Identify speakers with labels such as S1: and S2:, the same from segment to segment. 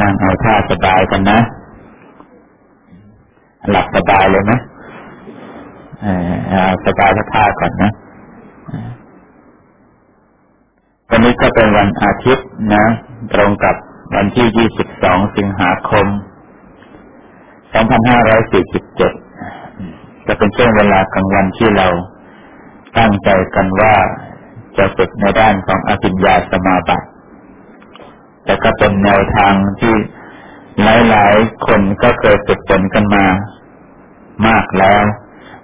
S1: นั่งเอาท่าสบายกันนะ หลับสบายเลยนะเอาสบายท่าก่อนนะวันนี้ก็เป็นวันอาทิตย์นะ ตรงกับวันที่ 22 สิงหาคม 2547 จะเป็นช่วงเวลากลางวันที่เราตั้งใจกันว่าจะฝึกในด้านของอภิญญาสมาบัติ แต่ก็เป็นแนวทางที่หลายๆ คนก็เคยฝึกฝนกันมา มากแล้ว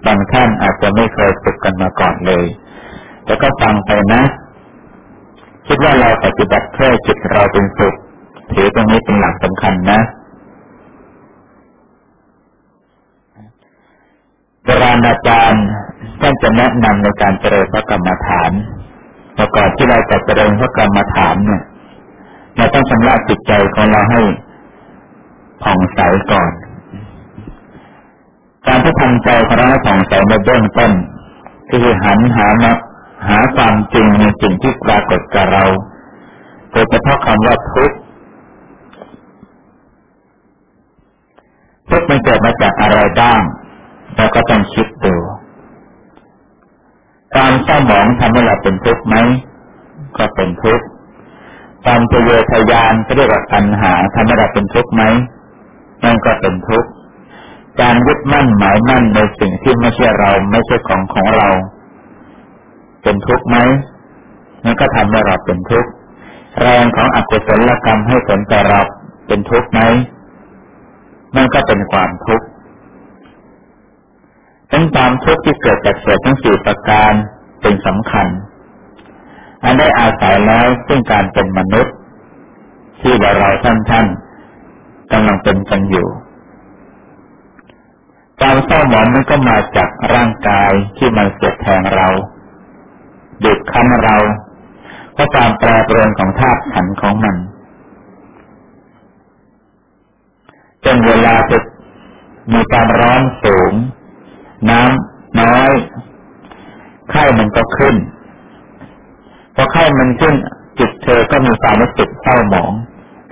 S1: บางท่านอาจจะไม่เคยฝึกกันมาก่อนเลยแต่ก็ฟังไปนะ คิดว่าเราปฏิบัติเพื่อจิตเราเป็นสุขถือตรงนี้เป็นหลักสำคัญนะโบราณอาจารย์ท่านจะแนะนำในการเจริญพระกรรมฐานประกอบที่เราจะเจริญพระกรรมฐานเนี่ย เราต้องชำระจิตใจของเราให้ผ่องใสก่อน การที่ทำใจของเราให้ผ่องใสในเบื้องต้นคือหันหามาหาความจริงในสิ่งที่ปรากฏกับเรา โดยเฉพาะคำว่าทุกข์ทุกข์มันเกิดมาจากอะไรบ้างเราก็ต้องคิดดูความเศร้าหมองทำให้เราเป็นทุกข์ไหม ก็เป็นทุกข์ ความทะเยอทะยานก็เรียกว่าปัญหาทำให้เราเป็นทุกข์ไหมนั่นก็เป็นทุกข์การยึดมั่นหมายมั่นในสิ่งที่ไม่ใช่เราไม่ใช่ของของเรา เป็นทุกข์ไหมนั่นก็ทำให้เราเป็นทุกข์แรงของอกุศลกรรมให้ผลแต่เราเป็นทุกข์ไหมนั่นก็เป็นความทุกข์ทั้งความทุกข์ที่เกิดจากเศษทั้งสี่ประการเป็นสำคัญ อันได้อาศัยแล้วซึ่งการเป็นมนุษย์ ที่ว่าเราท่านท่านกำลังเป็นกันอยู่ความเศร้าหมองมันก็มาจากร่างกายที่มันเสียดแทงเราดึกคั้นเราเพราะความแปรปรวนของธาตุขันของมันจนเวลาจะมีความร้อนสูง น้ำน้อย ไข้มันก็ขึ้น พอไข้มันขึ้นจิตเธอก็มีความรู้สึกเศร้าหมอง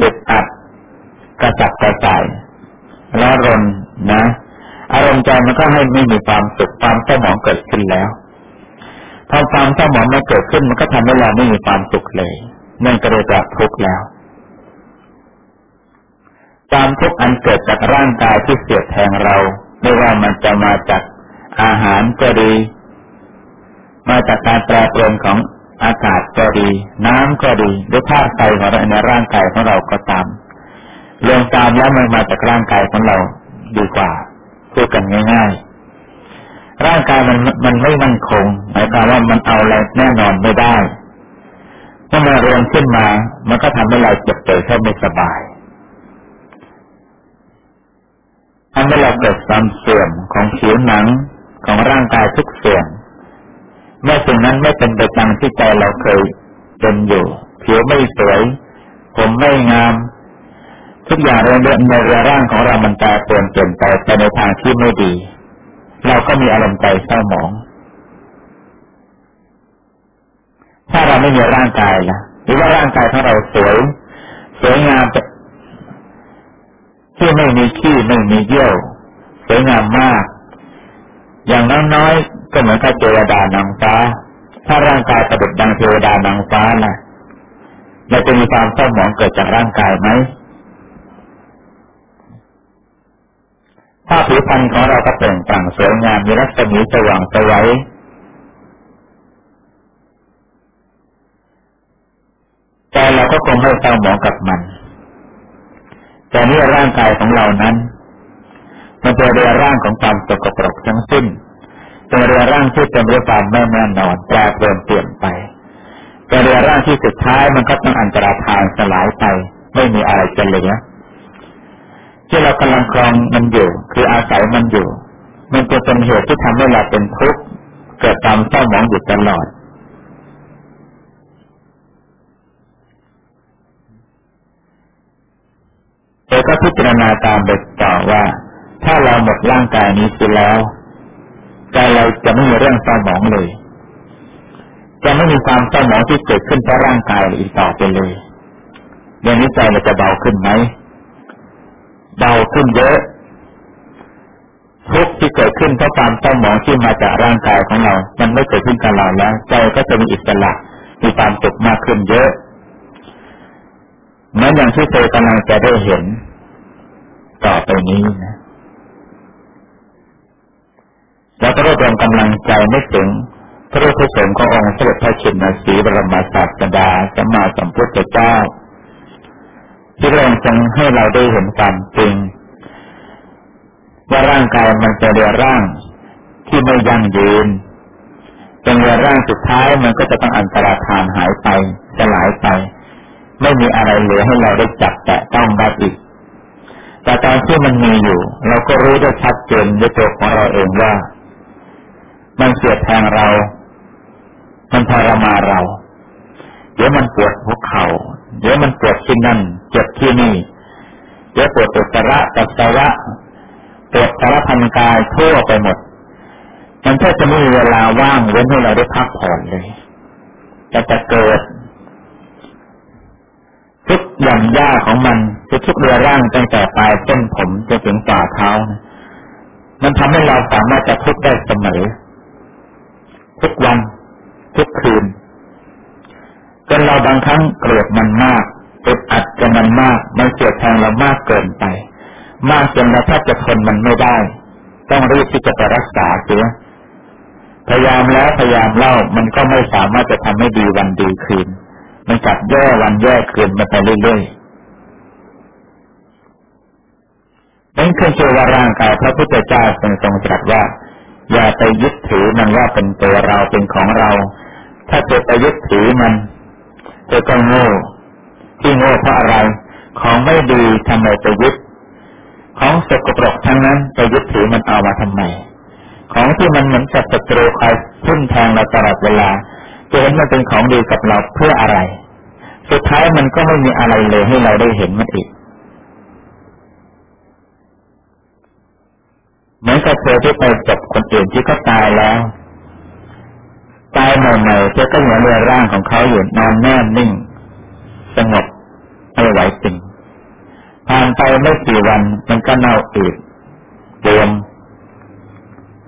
S1: อึดอัดกระจับกระจายแล้วรนนะ อารมณ์ใจมันก็ให้ไม่มีความสุขความเศร้าหมองเกิดขึ้นแล้วพอความเศร้าหมองมันเกิดขึ้นมันก็ทำให้เราไม่มีความสุขเลยนั่นก็เลยจะทุกข์แล้วความทุกข์อันเกิดจากร่างกายที่เสียดแทงเรา ไม่ว่ามันจะมาจากอาหารก็ดี มาจากการแปรเปลี่ยนของ อากาศก็ดี น้ำก็ดีหรือธาตุไฟของเราในร่างกายของเราก็ตามรวมตามแล้วมันมาจากร่างกายของเราดีกว่าพูดกันง่าย ๆ ร่างกายมันมันไม่มั่นคงหมายความว่ามันเอาอะไรแน่นอนไม่ได้เมื่อมันรวมขึ้นมา มันก็ทำให้เราเจ็บป่วยแค่ไม่สบายทำให้เราเกิดความเสื่อมของผิวหนังของร่างกายทุกส่วน เมื่อสิ่งนั้นไม่เป็นไปตามที่ใจเราเคยเป็นอยู่ ผิวไม่สวย ผมไม่งาม ทุกอย่างในเรื่องในร่างของเรามันแปรปลี่ยนเปลี่ยนไปไปในทางที่ไม่ดี เราก็มีอารมณ์ใจเศร้าหมอง ถ้าเราไม่มีร่างกายล่ะ หรือว่าร่างกายของเราสวย สวยงามที่ไม่มีขี้ไม่มีเยี่ยว สวยงามมาก อย่างน้อยๆก็เหมือนกับเทวดานางฟ้า ถ้าร่างกายประดุจดังเทวดานางฟ้านะเราจะมีความเศร้าหมองเกิดจากร่างกายไหมถ้าผิวพรรณของเราก็เปล่งปลั่งสวยงามมีรัศมีสว่างสวยแต่เราก็คงไม่เศร้าหมองกับมัน แต่นี่ร่างกายของเรานั้น มันเป็นเรือร่างของความสกปรกทั้งสิ้นเป็นเรือร่างที่เป็นเรือความไม่แน่นอนแปรเปลี่ยนเปลี่ยนไปเป็นเรือร่างที่สุดท้ายมันก็ต้องอันตรธานสลายไป ไม่มีอะไรจะเหลือที่เรากำลังครองมันอยู่ คืออาศัยมันอยู่ มันจะเป็นเหตุที่ทำให้เราเป็นทุกข์เกิดความเศร้าหมองอยู่ตลอดเธอก็พิจารณาตามไปต่อว่า ถ้าเราหมดร่างกายนี้ไปแล้วใจเราจะไม่มีเรื่องเศร้าหมองเลย จะไม่มีความเศร้าหมองที่เกิดขึ้นเพราะร่างกายอีกต่อไปเลยอย่างนี้ใจเราจะเบาขึ้นไหมเบาขึ้นเยอะทุกที่เกิดขึ้นเพราะความเศร้าหมองที่มาจากร่างกายของเรา มันไม่เกิดขึ้นกับเราแล้ว ใจก็จะมีอิสระมีความสุขมากขึ้นเยอะเหมือนอย่างที่เธอกำลังจะได้เห็น ต่อไปนี้นะ แล้วก็รวบรวมกำลังใจไม่ถึงพระรูปสงฆ์ขององค์สมเด็จพระชินสีบรมศาสดาสัมมาสัมพุทธเจ้า ที่พระองค์ทรงให้เราได้เห็นความจริง ว่าร่างกายมันจะเรียร่างที่ไม่ยั่งยืนเป็นเรียร่างสุดท้ายมันก็จะต้องอันตรธานหายไปสลายไป ไม่มีอะไรเหลือให้เราได้จับแตะต้องได้อีกแต่ตอนที่มันมีอยู่ เราก็รู้ได้ชัดเจนด้วยตัวของเราเองว่า มันเสียดแทงเรา มันทรมาเรา เดี๋ยวมันปวดหัวเขา่า เดี๋ยวมันปวดที่นั่นเจ็บที่นี่ เดี๋ยวปวดอุจจาระปัสสาวะปวดสารพันกายทั่วไปหมด มันแทบจะไม่มีเวลาว่างเว้นให้เราได้พักผ่อนเลยแต่จะเกิดทุกหย่อนย่าของมันทุกเรือร่างตั้งแต่ปลายเส้นผมจนถึงฝ่าเท้านะมันทำให้เราสามารถจะทุกได้เสมอ ทุกวัน ทุกคืนจนเราบางครั้งเกลียดมันมากอึดอัดกับมันมาก มันเสียแทงเรามากเกินไป มากจนเราแทบจะทนมันไม่ได้ ต้องรีบที่จะไปรักษาเสียพยายามแล้วพยายามเล่ามันก็ไม่สามารถจะทำให้ดีวันดีคืน มันกลับแย่วันแย่คืนมาไปเรื่อยๆนั่นคือเชื่อว่าร่างกายพระพุทธเจ้าทรงทรงตรัสว่า อย่าไปยึดถือมันว่าเป็นตัวเราเป็นของเรา ถ้าเธอไปยึดถือมันเธอก็โง่ที่โง่เพราะอะไร ของไม่ดีทำไมไปยึด ของสกปรกทั้งนั้นไปยึดถือมันเอามาทำไม ของที่มันเหมือนกับศัตรูคอยพุ่นแทงเราตลอดเวลาจะเห็นมันเป็นของดีกับเราเพื่ออะไร สุดท้ายมันก็ไม่มีอะไรเลยให้เราได้เห็นมันอีก เหมือนกับเธอที่ไปจบคนอื่นที่เขาตายแล้ว ตายใหม่ๆเจ้าก็เหมือนเรือร่างของเขาอยู่นอนแน่นิ่ง สงบไม่ไหวจริงผ่านไปไม่กี่วันมันก็เน่าอืดเตียม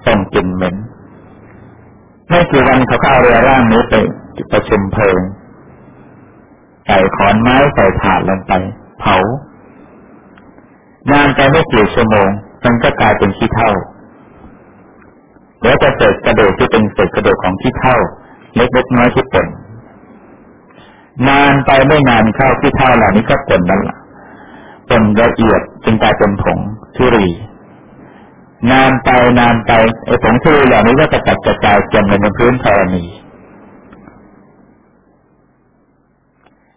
S1: ส่งกลิ่นเหม็นไม่กี่วันเขาก็เอาเรือร่างนี้ไปประชุมเพลิงใส่ขอนไม้ใส่ถาดลงไป เผานานไปไม่กี่ชั่วโมง มันก็กลายเป็นขี้เถ้าแล้วจะเศษกระดูกที่เป็นเศษกระดูกของที่เท่า เล็กๆน้อยที่เป็นนานไปไม่นานเข้าที่เท่าเหล่านี้ก็เป็นนั่นแหละเป็นละเอียดจึงกลายเป็นผงทุรีนานไปนานไปไอ้ผงทุรีเหล่านี้ก็จะจัดกระจายจมในพื้นธรณี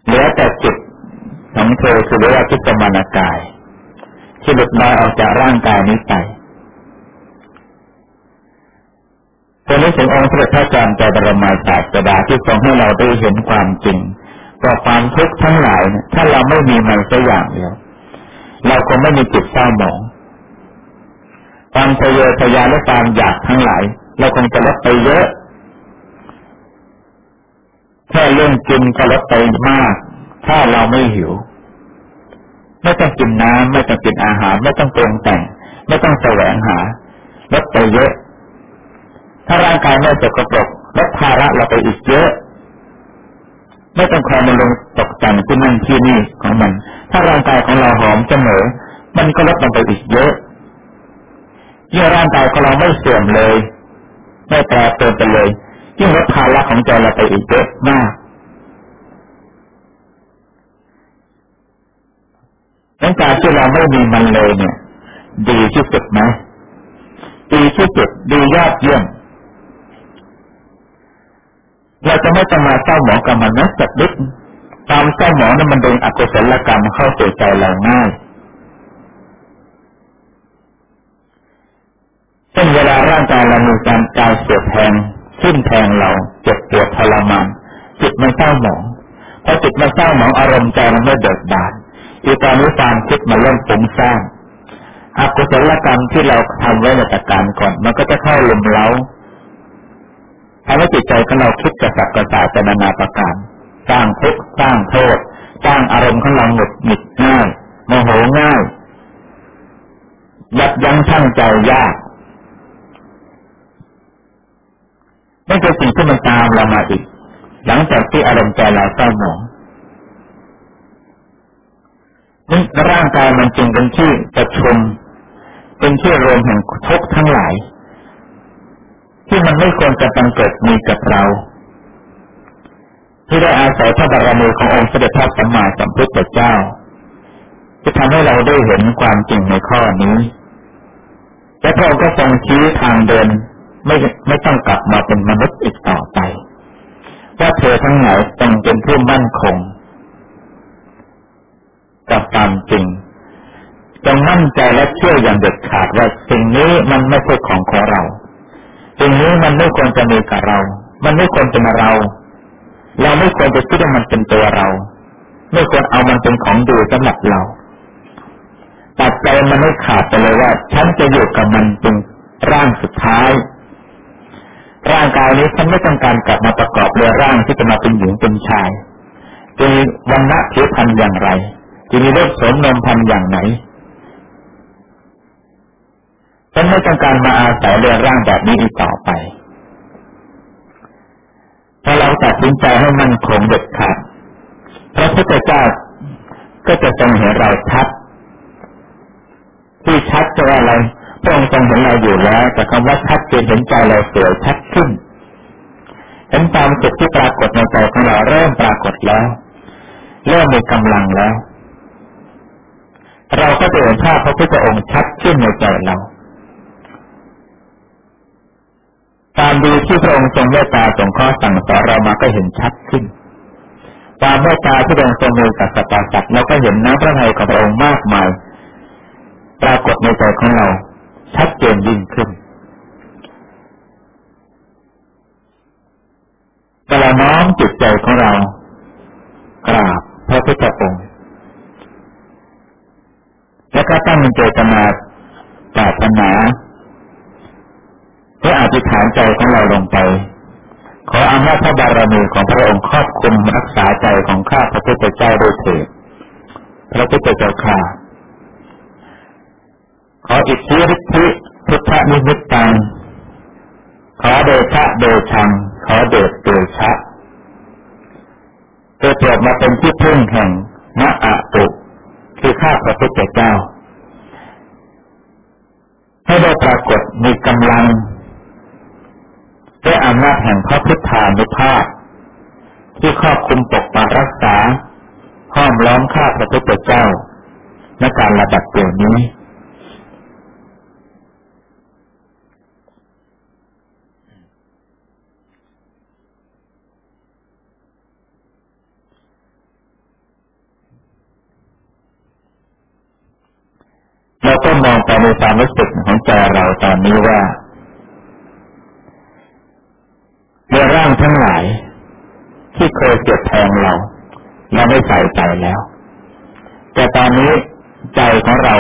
S1: เหลือแต่จิตของเธอคือเรียกว่าจิตมานากาย ที่หลุดลอยออกจากร่างกายนี้ไปจะนึกถึงองค์พระพระจารย์ใจบรมศาสดาที่ทรงให้เราได้เห็นความจริงต่อความทุกข์ทั้งหลายถ้าเราไม่มีมันสักอย่างเดียวเราคงไม่มีจิตเศร้าหมองความทะเยอทะยานและความอยากทั้งหลาย เราคงจะลดไปเยอะแค่เรื่องกินก็ลดไปมาก ถ้าเราไม่หิว ไม่ต้องกินน้ำไม่ต้องกินอาหาร ไม่ต้องปรุงแต่ง ไม่ต้องแสวงหาลดไปเยอะ ถ้าร่างกายไม่สกปรกลดภาระเราไปอีกเยอะ ไม่ต้องคอยมาลงตกแต่งที่นั่นที่นี่ของมัน ถ้าร่างกายของเราหอมเสมอ มันก็ลดลงไปอีกเยอะยิ่งร่างกายของเราไม่เสื่อมเลย ไม่แปรเปลี่ยนไปเลยยิ่งลดภาระของใจเราไปอีกเยอะมาก ร่างกายที่เราไม่มีมันเลยเนี่ย ดีที่สุดไหมดีที่สุดดียอดเยี่ยมเราจะไม่ต้องมาเศร้าหมองกับมันนะสักนิดตามเศร้าหมองนั้นมันดึงอกุศลกรรมเข้าสู่ใจเราง่ายเช่นเวลาร่างกายเรามีการกายเสียแทงขึ้นแทงเราเจ็บปวดทรมานจิตมันเศร้าหมองพอจิตมันเศร้าหมองอารมณ์ใจมันไม่เบิกบาน อีตอนนี้ความคิดมันเริ่มปุ่งสร้างอกุศลกรรมที่เราทำไว้ในตะการก่อน มันก็จะเข้าลุมเล้าทำให้จิตใจของเราคิดกระสับกระส่ายเป็นนานาประการ สร้างทุกข์สร้างโทษ สร้างออารมณ์ของเราหงุดหงิดง่ายโมโหง่ายยับยั้งชั่งใจยากนั่นคือสิ่งที่มันตามเรามาอีก หลังจากที่อารมณ์ใจเราเศร้าหมอง นี่ร่างกายมันจึงเป็นที่ประชุม เป็นที่รวมแห่งทุกทั้งหลาย ที่มันไม่ควรจะบังเกิดมีกับเรา ที่ได้อาศัยพระบารมีขององค์เสด็จพระสัมมาสัมพุทธเจ้าจะทำให้เราได้เห็นความจริงในข้อนี้และพระองค์ก็ทรงชี้ทางเดินไม่ไม่ต้องกลับมาเป็นมนุษย์อีกต่อไปว่าเธอทั้งหลายต้องเป็นผู้มั่นคง กับความจริงจงมั่นใจและเชื่ออย่างเด็ดขาดว่าสิ่งนี้มันไม่ใช่ของของเรา สิ่งนี้มันไม่ควรจะมีกับเรา มันไม่ควรเป็นเรา เราไม่ควรจะคิดว่ามันเป็นตัวเรา ไม่ควรเอามันเป็นของดูสำหรับเราตัดใจมันไม่ขาดไปเลยว่า ฉันจะอยู่กับมันเป็นร่างสุดท้าย ร่างกายนี้ฉันไม่ต้องการกลับมาประกอบเรือร่างที่จะมาเป็นหญิงเป็นชายจะมีวันณะผิวพรรณอย่างไร จะมีรสสมนมพันอย่างไหนฉันไม่ต้องการมาอาศัยเรือนร่างแบบนี้อีกต่อไป ถ้าเราตัดสินใจให้มันคงเด็ดขาดพระพุทธเจ้าก็จะทรงเห็นเราชัด ที่ชัดจะอะไรพระองค์ทรงเห็นเราอยู่แล้ว แต่คำว่าชัดเจนเห็นใจเราสวยชัดขึ้นเห็นความสุขที่ปรากฏในใจของเราเริ่มปรากฏแล้ว เริ่มมีกำลังแล้ว เราก็จะเห็นภาพพระพุทธองค์ชัดขึ้นในใจเราความดีที่พระองค์ทรงเมตตาสงเคราะห์สั่งสอนเรามาก็เห็นชัดขึ้น ความเมตตาที่พระองค์ทรงมีกับสัตว์สัตว์เราก็เห็นน้ำพระทัยของพระองค์มากมาย ปรากฏในใจของเรา ชัดเจนยิ่งขึ้นแต่เราน้อมจิตใจของเรา กราบพระพุทธองค์ แล้วก็ตั้งเจตนาปรารถนาและอธิษฐานใจของเราลงไป ขออำนาจพระบารมีของพระองค์ครอบคุมรักษาใจของข้าพระพุทธเจ้าด้วยเถิดพระพุทธเจ้าข้าขออิทธิฤทธิพุทธนิมิตตังขอเดชะเดชังขอเดชเดชะจะเกิดมาเป็นที่พึ่งแห่งมะอะตุ คือข้าพระพุทธเจ้าให้ได้ปรากฏมีกำลังด้วยอำนาจแห่งพระพุทธานุภาพ ที่ครอบคุมปกปักรักษาห้อมล้อมข้าพระพุทธเจ้าในการระดับเดียวนี้ ก็มองไปในความรู้สึกของใจเราตอนนี้ว่าในร่างทั้งหลาย ที่เคยเจ็บแทงเราเราไม่ใส่ใจแล้ว แต่ตอนนี้ใจของเรา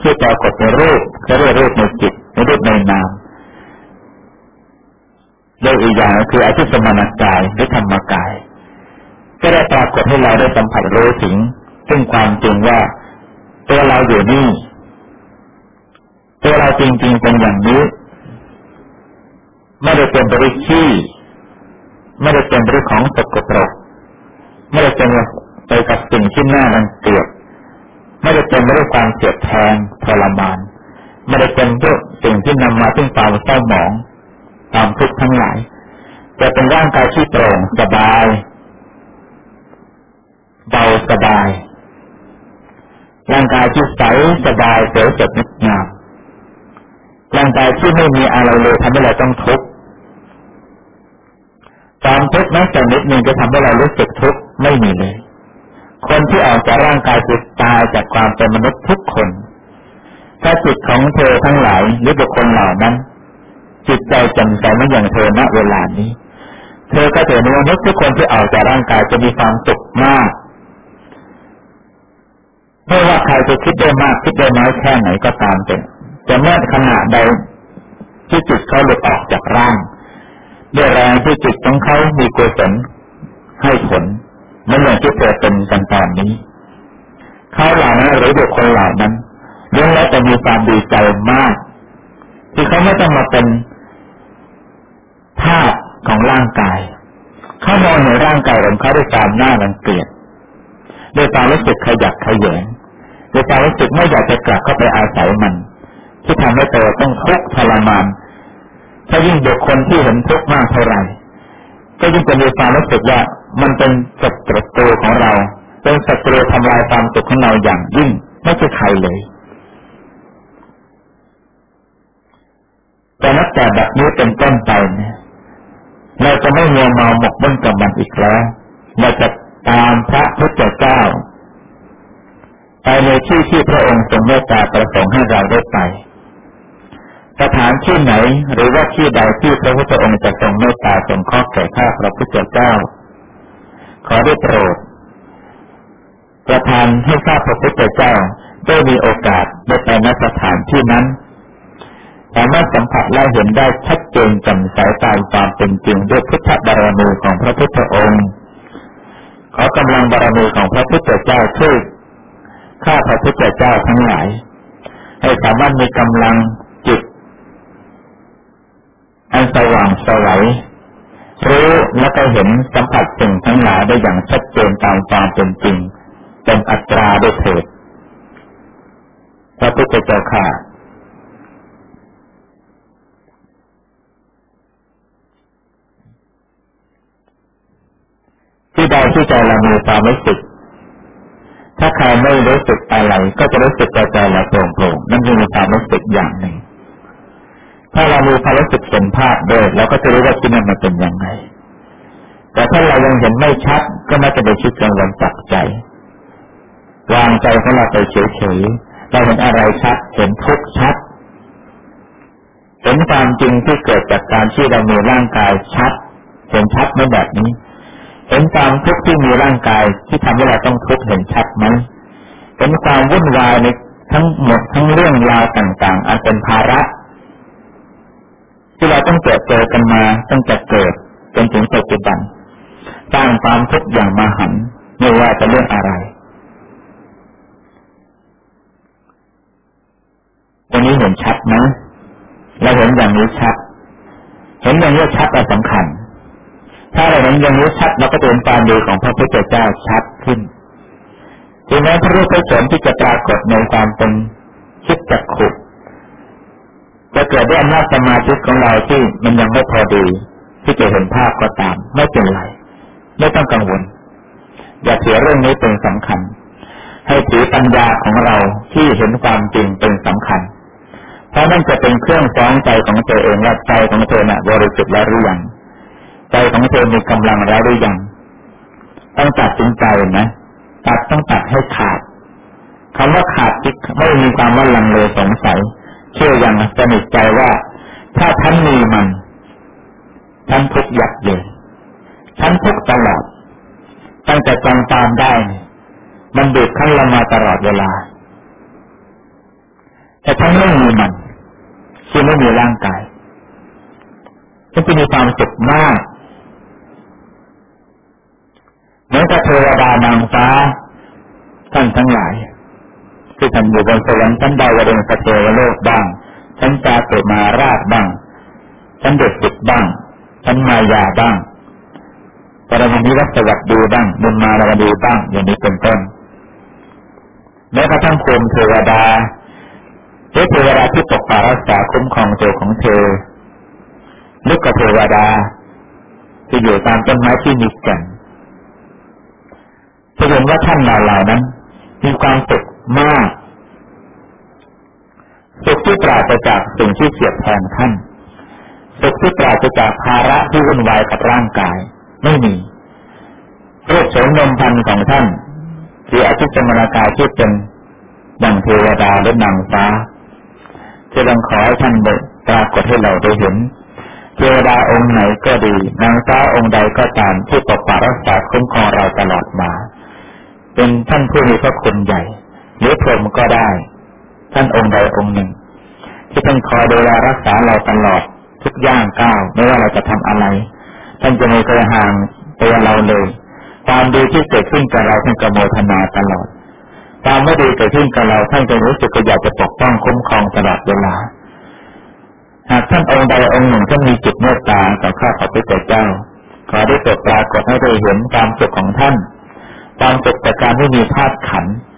S1: ที่ปรากฏในรูปก็เรียกรูปในจิตในรูปในนามโดยอีกอย่างคืออธิสมานกายหรือธรรมกาย ก็ได้ปรากฏให้เราได้สัมผัสรู้ถึงซึ่งความจริงว่าตัวเราอยู่นี่ ตัวเราจริงๆเป็นอย่างนี้ ไม่ได้เป็นบริขี้ไม่ได้เป็นเรื่องของสกปรกไม่ได้เป็นไปกับสิ่งที่หน่ารังเกียจไม่ได้เป็นด้วยความเสียดแทงทรมาน ไม่ได้เป็นด้วยสิ่งที่นำมาซึ่งความเศร้าหมองความทุกข์ทั้งหลายแต่เป็นร่างกายที่โปร่งสบาย เบาสบาย ร่างกายที่ใสสบายเสียสดงดงาม ร่างกายที่ไม่มีอะไรเลยทำให้เราต้องทุกข์ความทุกข์แม้แต่นิดหนึ่งจะทำให้เรารู้สึกทุกข์ไม่มีเลย คนที่ออกจากร่างกายจิตตายจากความเป็นมนุษย์ทุกคน ถ้าจิตของเธอทั้งหลายหรือบุคคลเหล่านั้น จิตใจจำใสไม่อย่างเธอณเวลานี้ เธอก็เห็นมนุษย์ทุกคนที่ออกจากร่างกายจะมีความสุขมากไม่ว่าใครจะคิดได้มากคิดได้น้อยแค่ไหนก็ตามเป็น แต่เมื่อขณะใดที่จิตเขาหลุดออกจากร่างด้วยแรงที่จิตของเขามีกุศลให้ผลมันอย่างที่เกิดเป็นกันตอนนี้ เขาเหล่านั้นหรือบุคคลเหล่านั้นล้วนแล้วจะมีความดีใจมาก ที่เขาไม่ต้องมาเป็นภาพของร่างกาย เขามองในร่างกายของเขาด้วยความน่ารังเกียจด้วยความรู้สึกขยักขยงด้วยความรู้สึกไม่อยากจะกลับเข้าไปอาศัยมัน ที่ทำให้ตัวต้องทุกข์ทรมานถ้ายิ่งบุคคลที่เห็นทุกข์มากเท่าไหร่ก็ยิ่งจะมีความรู้สึกว่ามันเป็นศัตรูของเรา เป็นศัตรูทำลายความสุขของเราอย่างยิ่งไม่ใช่ใครเลย แต่นับแต่แบบนี้เป็นต้นไปเนี่ยเราจะไม่มัวเมาหมกมุ่นกับมันอีกแล้วเราจะตามพระพุทธเจ้า ไปในที่ที่พระองค์ทรงเมตตาประสงค์ให้เราได้ไป สถานที่ไหนหรือว่าที่ใดที่พระพุทธองค์จะทรงเมตตาทรงข้อแก่ข้าพระพุทธเจ้า ขอได้โปรด ประทานให้ข้าพระพุทธเจ้าได้มีโอกาสได้ไปณสถานที่นั้นสามารถสัมผัสและเห็นได้ชัดเจนจำสายตามความเป็นจริงด้วยพุทธบารมีของพระพุทธองค์ ขอกำลังบารมีของพระพุทธเจ้าช่วยข้าพระพุทธเจ้าทั้งหลาย ให้สามารถมีกำลัง อันสว่างสวัยรู้และก็เห็นสัมผัสสิ่งทั้งหลายได้อย่างชัดเจนตามความเป็นจริง เป็นอัตราด้วยเถิดพระพุทธเจ้าค่ะที่ใดที่ใจเรามีความรู้สึก ถ้าใครไม่รู้สึกอะไรก็จะรู้สึกใจใจเราโปร่งโปร่งนั่นคือความรู้สึกอย่างหนึ่ง ถ้าเรามีความรู้สึกเห็นภาพด้วยเราก็จะรู้ว่าที่นั่นมันเป็นยังไง แต่ถ้าเรายังเห็นไม่ชัดก็ไม่จะไปคิดกังวลจับใจ วางใจของเราไปเฉยๆเราเห็นอะไรชัด เห็นทุกชัด เห็นความจริงที่เกิดจากการที่เรามีร่างกายชัด เห็นชัดไม่แบบนี้ เห็นความทุกข์ที่มีร่างกายที่ทำให้เราต้องทุกข์เห็นชัดไหมเห็นความวุ่นวายในทั้งหมดทั้งเรื่องราวต่าง ๆอาจเป็นภาระ ที่เราต้องเจอเจอกันมาตั้งแต่เกิดจนถึงปัจจุบันสร้างความทุกข์อย่างมาหันไม่ว่าจะเรื่องอะไรตรงนี้เห็นชัดไหมเราเห็นอย่างนี้ชัด เห็นอย่างนี้ชัดแต่สำคัญ ถ้าเราเห็นอย่างนี้ชัดเราก็จะเห็นความดีของพระพุทธเจ้าชัดขึ้นถึงแม้พระรูปพระสงฆ์ที่จะปรากฏในความเป็นคิดจักขุ จะเกิดด้วยอำนาจสมาธิของเราที่มันยังไม่พอดีที่จะเห็นภาพก็ตาม ไม่เป็นไร ไม่ต้องกังวล อย่าถือเรื่องนี้เป็นสำคัญ ให้ถือปัญญาของเราที่เห็นความจริงเป็นสำคัญ เพราะนั่นจะเป็นเครื่องฟ้องใจของตัวเองว่าใจของเธอน่ะบริสุทธิ์แล้วหรือยังใจของเธอมีกำลังแล้วหรือยังต้องตัดสินใจนะตัดต้องตัดให้ขาดคำว่าขาดที่ไม่มีความว่าลังเลสงสัย เชื่ออย่างสนิทใจว่า ถ้าท่านมีมันท่านทุกยักเย็นท่านทุกตลอด ตั้งแต่จำตามได้ มันดูดขั้นลงมาตลอดเวลา แต่ท่านไม่มีมันคือไม่มีร่างกายท่านจะมีความสุขมากเหมือนกับเทวดานางฟ้าท่านทั้งหลาย ที่ท่านอยู่บนสวรรค์ชั้นดาวดึงสเทวโลกบ้างชั้นจาเกิดมาราชบ้างชั้นเด็กจิตบ้างชั้นมายาบ้างปรมาณิวัสวัสดีบ้างบุญมาลาดีบ้างอย่างนี้เป็นต้นแม้กระทั่งภูมิเทวดาเทวดาที่ปกปักรักษาคุ้มครองตัวของเธอลูกกับเทวดา ที่อยู่ตามต้นไม้ที่มีก่นจะเห็นว่าท่านเหล่านั้น มีความสุข มาก สุขที่ปราศจากสิ่งที่เสียดแทนท่านสุขที่ปราศจากภาระที่วุ่นวายกับร่างกาย ไม่มีรูปโฉมนมพันของท่านคืออธิสมนากายที่เป็นดังเทวดาและนางฟ้าจะลองขอให้ท่านปรากฏให้เราได้เห็นเทวดาองค์ไหนก็ดี นางฟ้าองค์ใดก็ตามที่ปกปักรักษาคุ้มครองเราตลอดมา เป็นท่านผู้มีพระคุณใหญ่ หรือพรหมก็ได้ ท่านองค์ใดองค์หนึ่ง ที่ท่านคอยดูแลรักษาเราตลอดทุกย่างก้าวไม่ว่าเราจะทำอะไร ท่านจะไม่เคยห่างตัวเราเลย ความดีที่เกิดขึ้นกับเราท่านกโมทนาตลอดความไม่ดีเกิดขึ้นกับเราท่านจะรู้สึกอยากจะปกป้องคุ้มครองตลอดเวลาหากท่านองค์ใดองค์หนึ่งท่านมีจิตเมตตาต่อข้าพระพุทธเจ้าขอได้เกิดปรากฏให้ได้เห็นความสุขของท่าน ความสุขจากการไม่มีธาตุขันถ้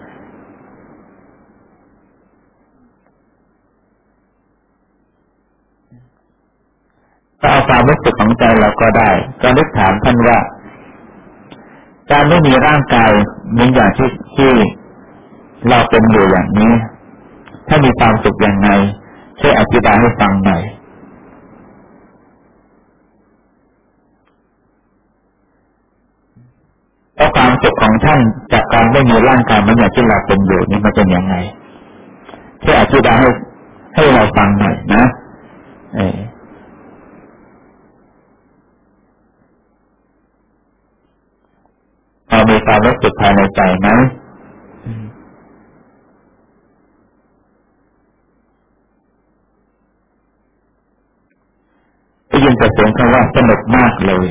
S1: าเอาความรู้สึกของใจเราก็ได้ก็นึกถามท่านว่า การไม่มีร่างกายเหมือนอย่างที่ที่เราเป็นอยู่อย่างนี้ ถ้ามีความสุขอย่างไรช่วยอธิบายให้ฟังหน่อยแล้วความสุขของท่านจากการไม่มีร่างกายมันอย่างที่เราเป็นอยู่นี่มันเป็นยังไงช่วยอธิบายให้ให้เราฟังหน่อยนะเออ พอมีความรู้สึกภายในใจไหมได้ยินแต่เสียงคำว่าสนุกมากเลย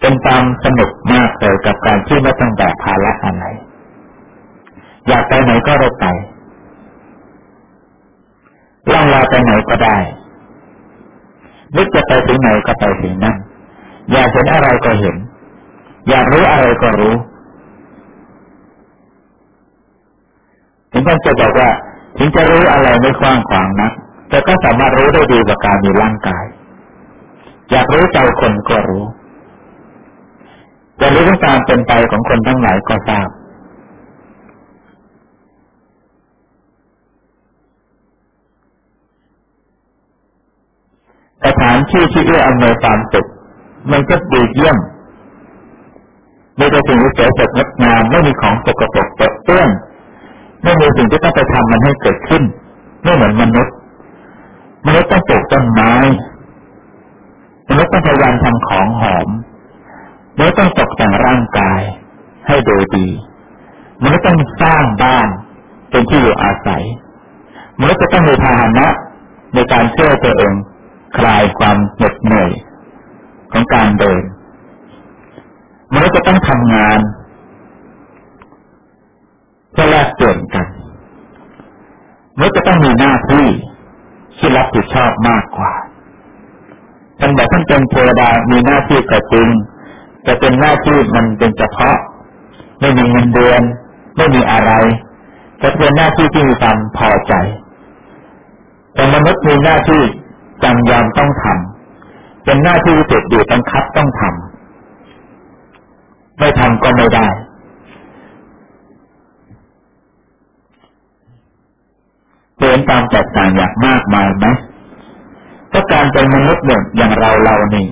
S1: เป็นตามสนุกมากเลยกับการที่ไม่ต้องแบกภาระอะไร อยากไปไหนก็ได้ไปล่องลอยไปไหนก็ได้นึกจะไปถึงไหนก็ไปถึงนั่น อยากเห็นอะไรก็เห็น อยากรู้อะไรก็รู้ถึงท่านจะบอกว่า ถึงจะรู้อะไรไม่กว้างขวางนัก แต่ก็สามารถรู้ได้ดีกว่าการมีร่างกาย อยากรู้ใจคนก็รู้จะรู้เรื่องการเป็นไปของคนทั้งหลายก็ทราบสถานที่ที่เอื้ออำนวยความสุข มันก็ดีเยี่ยมไม่ได้สิ่งที่เสียสดงดงามไม่มีของสกปรกเปื้อนไม่มีสิ่งที่ต้องไปทำมันให้เกิดขึ้นไม่เหมือนมนุษย์มนุษย์ต้องปลูกต้นไม้มนุษย์ต้องพยายามทำของหอมมนุษย์ต้องตกแต่งร่างกาย ให้ดูดีมนุษย์ต้องสร้างบ้าน เป็นที่อยู่อาศัยมนุษย์จะต้องมีพาหนะในการช่วยตัวเองคลายความเหน็ดเหนื่อย ของการเดินมนุษย์จะต้องทำงานเพื่อแลกเปลี่ยนกันมนุษย์จะต้องมีหน้าที่ที่รับผิดชอบมากกว่าท่านบอกท่านเป็นเทวดามีหน้าที่ก็จริงแต่เป็นหน้าที่มันเป็นเฉพาะ ไม่มีเงินเดือน ไม่มีอะไรแต่เป็นหน้าที่ที่มีความพอใจ แต่มนุษย์มีหน้าที่จำยอมต้องทำ เป็นหน้าที่ที่เด็ดอยู่ต้องคับต้องทำไม่ทำก็ไม่ได้ เห็นความแตกต่างอย่างมากมายไหมก็การเป็นมนุษย์เนี่ยอย่างเราเรานี่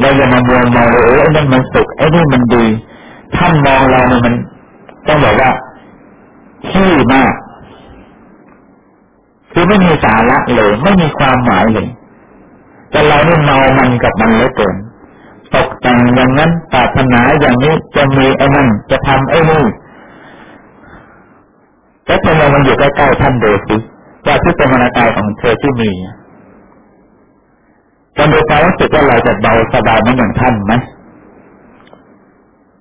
S1: เราอย่ามามองมองเลยไอ้นั่นมันสุขไอ้นี่มันดี ท่านมองเราเนี่ยมันต้องบอกว่าขี้มาก คือไม่มีสาระเลย ไม่มีความหมายเลย แต่เราเนี่เมามันกับมันเหลือเกินตกแต่งอย่างนั้นปรารถนาอย่างนี้จะมีไอ้นั่นจะทำไอ้นี่แล้วทำไมมันอยู่ใกล้ๆท่านดูสิว่าที่เป็นมนากายของเธอที่มีจะดูความรู้สึกว่าเราจะเบาสบายเหมือนอย่างท่านไหม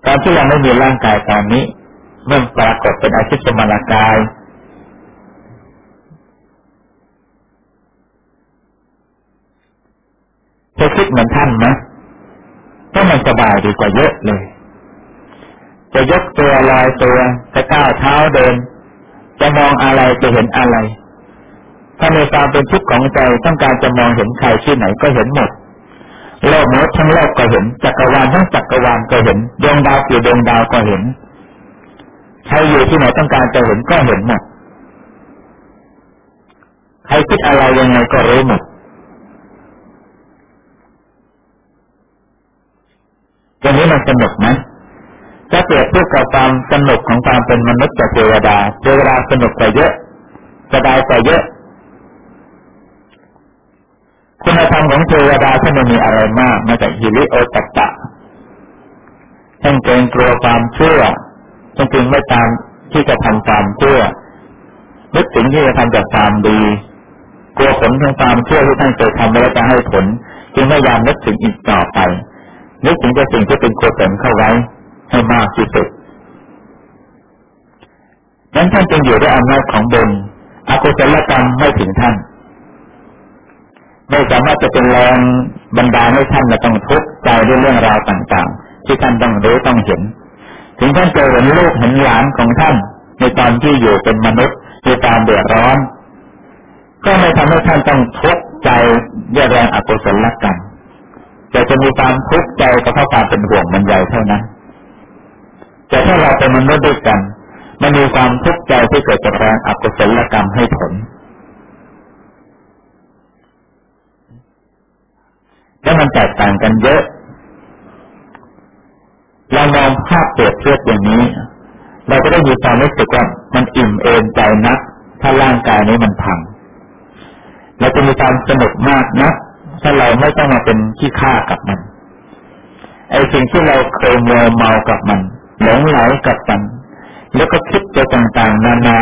S1: ตอนที่เราไม่มีร่างกายตอนนี้เมื่อปรากฏเป็นอาชีพสมนากาย เธอคิดเหมือนท่านไหมก็มันสบายดีกว่าเยอะเลย จะยกตัวลอยตัวจะก้าวเท้าเดิน จะมองอะไรจะเห็นอะไร ถ้าในความเป็นทุกข์ของใจต้องการจะมองเห็นใครที่ไหนก็เห็นหมดโลกมดทั้งโลกก็เห็นจักรวาลทั้งจักรวาลก็เห็นดวงดาวกี่ดวงดาวก็เห็นใครอยู่ที่ไหนต้องการจะเห็นก็เห็นหมดใครคิดอะไรยังไงก็รู้หมด อย่างนี้มันสนุกไหมถ้าเปรียบเทียบกับความสนุกของความเป็นมนุษย์กับเทวดาเทวดาสนุกกว่าเยอะสบายกว่าเยอะ คุณธรรมของเทวดาท่านมีอะไรมาก มาจากฮิริโอตตะท่านเกรงกลัวความเชื่อท่านจึงไม่ตามที่จะทำความเชื่อนึกถึงที่จะทำแต่ความดี กลัวผลของความเชื่อที่ท่านเคยทำแล้วจะให้ผล จึงไม่ยามนึกถึงอีกต่อไป นึกถึงแต่สิ่งที่เป็นกุศลเข้าไว้ให้มากที่สุดนั้นท่านจึงอยู่ด้วยอำนาจของบุญอกุศลกรรมไม่ถึงท่าน ไม่สามารถจะเป็นแรงบรรดาลให้ท่านมาต้องทุกข์ใจด้วยเรื่องราวต่างๆ ที่ท่านต้องรู้ต้องเห็น ถึงท่านจะเห็นลูกเห็นหลานของท่าน ในตอนที่อยู่เป็นมนุษย์ในตามเดือดร้อน ก็ไม่ทำให้ท่านต้องทุกข์ใจด้วยแรงอกุศลกรรม แต่จะมีความทุกข์ใจก็เพราะความเป็นห่วงมันใหญ่เท่านั้น แต่ถ้าเราเป็นมนุษย์ด้วยกัน มันมีความทุกข์ใจที่เกิดจากแรงอกุศลกรรมให้ผล แล้วมันแตกต่างกันเยอะ เรามองภาพเปรียบเทียบอย่างนี้ เราก็ได้มีความรู้สึกว่ามันอิ่มเอมใจนัก ถ้าร่างกายนี้มันพังเราจะมีความสนุกมากนะ ถ้าเราไม่ต้องมาเป็นขี้ข้ากับมัน ไอ้สิ่งที่เราเคยมัวเมากับมัน หลงไหลกับมัน แล้วก็คิดไปต่างๆ นานา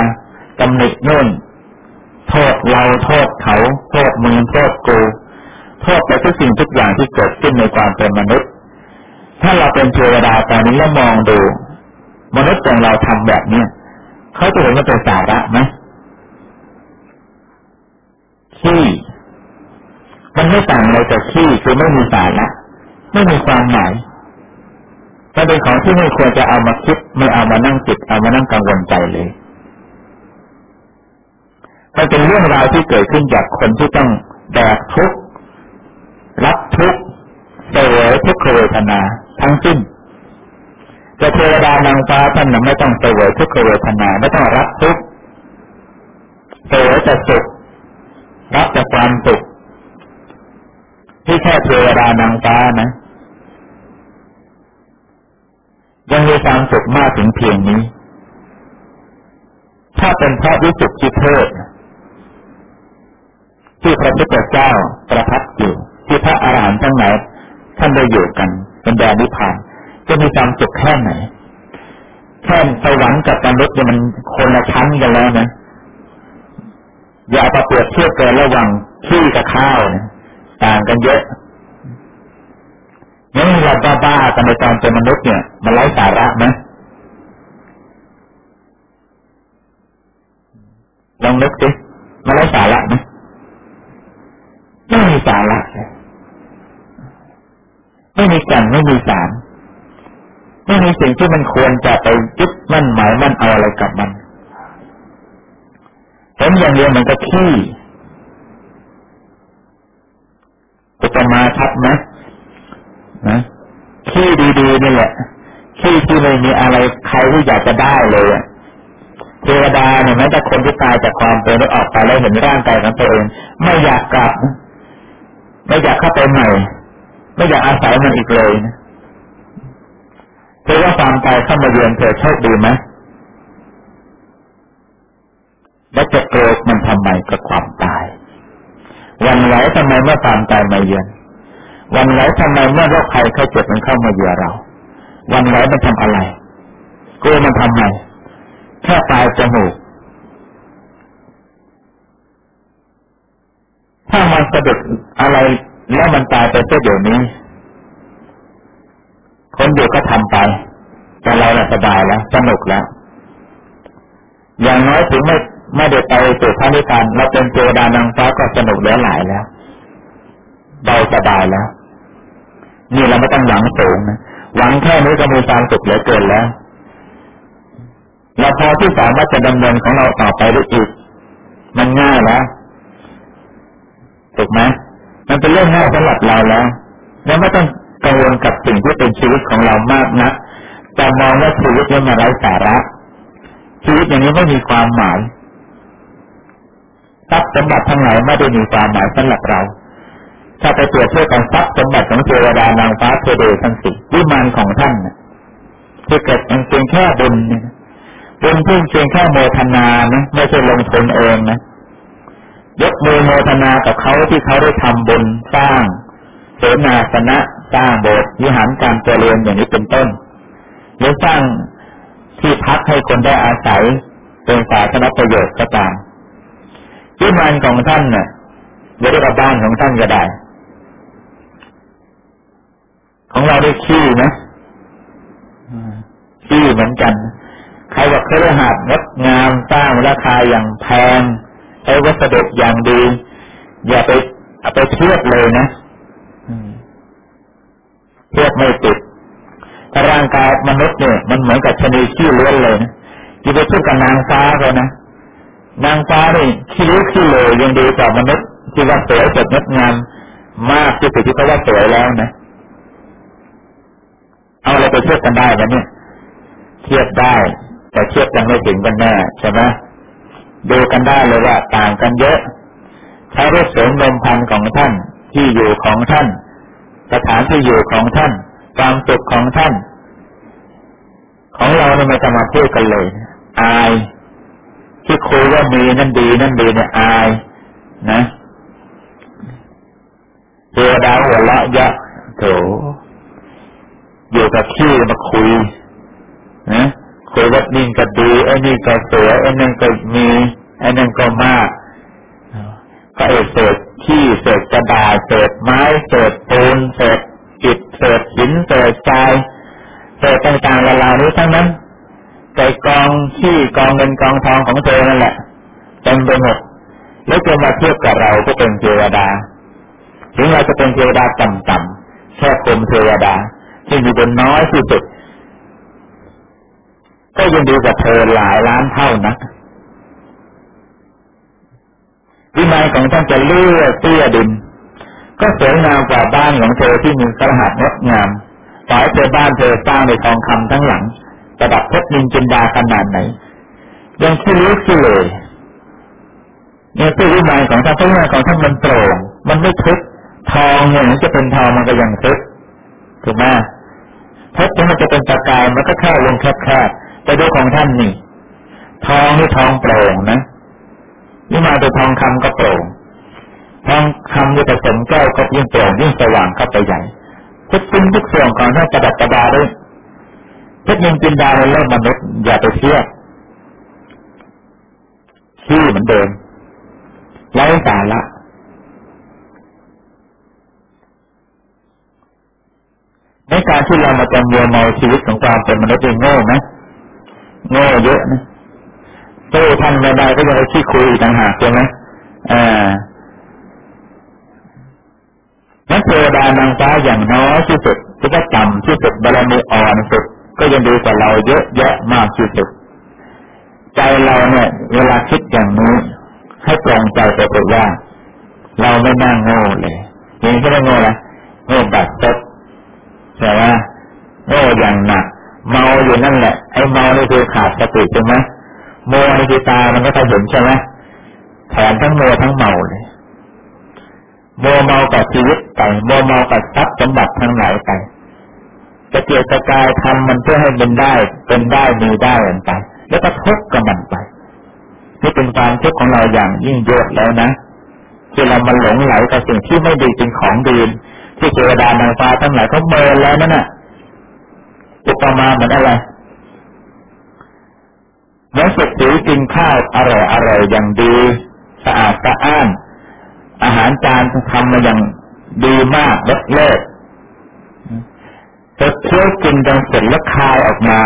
S1: ตำหนิโน่น โทษเราโทษเขา โทษมึงโทษกู โทษไปทุกสิ่งทุกอย่างที่เกิดขึ้นในความเป็นมนุษย์ ถ้าเราเป็นเทวดาตอนนี้แล้วมองดู มนุษย์ของเราทำแบบเนี้ยเขาจะเห็นว่าเป็นสาระไหมขี้ มันไม่ต่างอะไรจากขี้คือไม่มีสาระไม่มีความหมายมันเป็นของที่ไม่ควรจะเอามาคิด ไม่เอามานั่งจิตเอามานั่งกังวลใจเลยมันเป็นเรื่องราวที่เกิดขึ้นจากคนที่ต้องแบกทุกข์รับทุกข์เสวยทุกขเวทนา ทั้งสิ้นจะเทวดานางฟ้าท่านนไม่ต้องเสวยทุกขเวทนาไม่ต้องรับทุกข์เสวยแต่สุขรับแต่ความสุข ที่แค่เทวดานางฟ้านะ ยังมีความสุขมากถึงเพียงนี้ ถ้าเป็นพระวิสุทธิเทศที่พระพุทธเจ้าประทับอยู่ที่พระอาหารหันต์ทั้งหลายท่านได้อยู่กัน เป็นแดนนิพพาน จะมีความสุขแค่ไหนแค่สวรรค์กับมนุษย์เนี่ยมันคนละชั้นกันแล้วนะอย่าไปเปรียบเทียบกันระหว่างขี้กับข้าวนะ ต่างกันเยอะนี่เราบ้าๆกันในตอนเป็นมนุษย์เนี่ยมันไร้สาระไหมลองนึกสิมันไร้สาระไหมไม่มีสาระไม่มีกันไม่มีสารไม่มีสิ่งที่มันควรจะไปยึดมั่นหมายมั่นเอาอะไรกับมันเป็นอย่างเดียวมันก็ขี้ จะมาชัดไหมนะขี้ดีๆนี่แหละขี้ที่ไม่มีอะไรใครที่อยากจะได้เลยเทวดาเนี่ยแม้แต่คนที่ตายจากความเป็นได้ออกไปแล้วเห็นร่างกายของตัวเองไม่อยากกลับ ไม่อยากเข้าไปใหม่ ไม่อยากอาศัยมันอีกเลยนะเธอว่าความตายเข้ามาเยือนเธอโชคดีไหม ทำไมเมื่อความตายมาเยือน วันไหนทำไมเมื่อโรคภัยไข้เจ็บมันเข้ามาเยือเรา วันไหนมันทำอะไรกลัวมันทำไมแค่ปลายจมูกถ้ามันสะดุดอะไรแล้วมันตายไปเสียเดี๋ยวนี้ คนอยู่ก็ทำไป แต่เราสบายแล้วสนุกแล้ว อย่างน้อยถึงไม่ ไม่ได้ไปสู่พระนิพพานเราเป็นเทวดานางฟ้าก็สนุกเหลือหลายแล้วเบาสบายแล้ว นี่เราไม่ต้องหวังสูงนะหวังแค่นี้ก็มีความสุขเหลือเกินแล้วเราพอที่สามารถจะดำเนินของเราต่อไปได้อีก มันง่ายแล้วถูกไหมมันเป็นเรื่องง่ายสำหรับเราแล้วเราไม่ต้องกังวลกับสิ่งที่เป็นชีวิตของเรามากนะแต่มองว่าชีวิตนี้มาไร้สาระชีวิตอย่างนี้ไม่มีความหมาย ทรัพย์สมบัติทั้งหลายไม่ได้มีความหมายสำหรับเรา ถ้าไปเปรียเทียบกับทรัพย์สมบัติของเทวดานางฟ้าเทเดทั้งสี่วิมานของท่านที่เกิดเพียงแค่บุญบุญเพียงแค่โมทนานะไม่ใช่ลงทุนเองนะยกมือโมทนากับเขาที่เขาได้ทำบุญสร้างเสนาสนะสร้างโบสถ์วิหารการเจริญอย่างนี้เป็นต้นหรือสร้างที่พักให้คนได้อาศัยเป็นสาธารณประโยชน์ก็ตาม วิมานของท่านเนี่ยเรียกว่าบ้านของท่านก็ได้ ของเราได้ขี้นะขี้เหมือนกันใครบอกเครือหาดงดงามสร้างราคาอย่างแพงใช้วัสดุอย่างดี อย่าไปเอาไปเทียบเลยนะเทียบไม่ติดร่างกายมนุษย์เนี่ย มันเหมือนกับชนีขี้เลื้อนเลยนะอย่าไปพูดกับนางฟ้าเขานะ นางฟ้านี่ขี้เลื้อขี้เลยยังดีกว่ามนุษย์ที่ว่าสวยสดงดงามมากที่สุดที่เขาว่าสวยแล้วนะเอาอะไรไปเทียบกันได้กันเนี่ย เทียบได้ แต่เทียบยังไม่ถึงกันแน่ใช่ไหมดูกันได้เลยว่าต่างกันเยอะใช้รถเสริมลมพันของท่านที่อยู่ของท่าน สถานที่อยู่ของท่าน ความสุขของท่าน ของเราเนี่ยไม่ต้องมาพูดกันเลย อาย ที่คุยว่ามีนั่นดีนั่นดีเนี่ยอาย นะเทวดาหัวละยะโถอยู่กับขี้มาคุยนะคุยว่านี่ก็ดีไอ้นี่ก็สวยไอ้นั่นก็มีไอ้นั่นก็มากก็เอเศษขี้เศษกระดาษเศษไม้เศษปูนเศษจิตเศษหินเศษทรายเศษต่างๆเหล่านี้ทั้งนั้น ใส่กองขี้กองเงินกองทองของเธอนั่นแหละเต็มไปหมดแล้วจะมาเทียบกับเราก็เป็นเทวดาถึงเราจะเป็นเทวดาต่ำๆแค่คมเทวดาที่มีเป็นน้อยที่สุดก็ยังดีกว่าเธอหลายล้านเท่านะวิมานของท่านจะเลื่อเตี้ยดิน ก็สวยงามกว่าบ้านของเธอที่มีสหัสงดงามต่อให้เธอบ้านเธอสร้างในทองคำทั้งหลัง ระดับเพชรนินจินดาขนาดไหน ยังขี้รู้ขี้เลยเนี่ยที่วิมานของท่านเพราะว่าของท่านมันโปร่งมันไม่ทึบทองเนี่ยมันจะเป็นทองมันก็ยังทึบถูกไหมเพชรมันจะเป็นตะกายมันก็แค่ลงแคบๆแต่ดูของท่านนี่ทองนี่ทองโปร่งนะนี่มาดูทองคำก็โปร่งทองคำที่ผสมแก้วก็ยิ่งโปร่งยิ่งสว่างเข้าไปใหญ่ทุกสิ่งทุกส่วนของท่านประดับประดาด้วย พชรยิงจินดาในโลกมนุษย์อย่าไปเทียบชื่อเหมือนเดิมไร้สาระในการที่เรามาจำเยนในชีวิตของความเป็นมนุษย์เองโง่ไหมโง่เยอะนะโต้ท่านไม่ได้ก็ยังไปขี้คุยต่างหากใช่ไหมอ่านักเทวดานางฟ้าอย่างน้อยที่สุดที่ก็ต่ำที่สุดบารมีอ่อนสุด ก็ยังดีกว่าเราเยอะแยะมากที่สุด ใจเราเนี่ย เวลาคิดอย่างนี้ ให้ตรงใจไปเถอว่า เราไม่น่าโง่เลยยังไม่ได้โง่ละโง่แบบตดใช่ไหมโง่อย่างหนักเมาอยู่นั่นแหละไอ้เมานี่คือขาดสติใช่ไหมโมในจิตามันก็จะเห็นใช่ไหมแถมทั้งโมทั้งเมาเลยโมเมากับชีวิตไปโมเมากับทรัพย์สมบัติทั้งหลายไป จะเกี่ยวกับกายทำมันเพื่อให้เป็นได้ เป็นได้มีได้ไป แล้วก็ทุกข์กับมันไปนี่เป็นความทุกข์ของเราอย่างยิ่งยวดแล้วนะที่เรามันหลงไหลกับสิ่งที่ไม่ดีเป็นของดีที่เทวดานางฟ้าทั้งหลายเขาเมินแล้วนั่นน่ะอุปมาเหมือนอะไรเมือเศรษฐีกินข้าวอร่อยอร่อยอย่างดีสะอาดสะอ้าน อาหารจานทำมาอย่างดีมากเลิศ ธอเคี้ยวกินจนเสร็จแล้วคายออกมา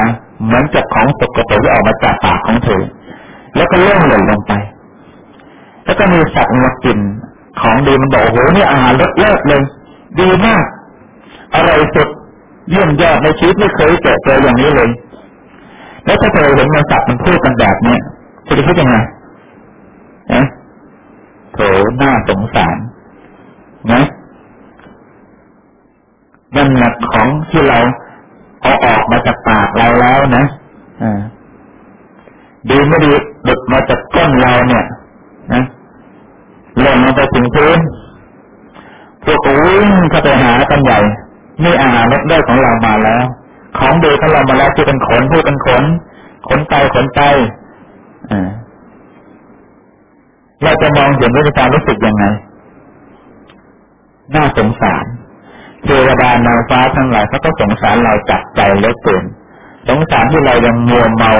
S1: เหมือนจากของสกปรกที่ออกมาจากปากของเธอ แล้วก็เล่งหล่นลงไป แล้วก็มีสัตว์มากิน ของดีมันบอกโอ้โหนี่อาหารเลิศเลิศเลยดีมากอร่อยสุดเยี่ยมยอดในชีวิตไม่เคยเจอเจออย่างนี้เลย แล้วถ้าเธอเห็นมันสัตว์มันพูดกันแบบนี้เธอจะคิดยังไงนะโถน่าสงสารนะ นั่นหนักของที่เราเอาออกมาจากปากเราแล้วนะอ่าดีไม่ดีดุดมาจากก้นเราเนี่ย นะหล่นลงไปถึงพื้นพวกวิ่งเข้าไปหากันใหญ่นี่อาหารลดได้ของเรามาแล้ว ของดีของเรามาแล้วที่เป็นขนพูดเป็นขน ขนไตขนไตเราจะมองเห็นด้วยการรู้สึกยังไง น่าสงสาร เทวดานางฟ้าทั้งหลายเขาก็สงสารเราจับใจเลือเกินสงสารที่เรายังมัวเมา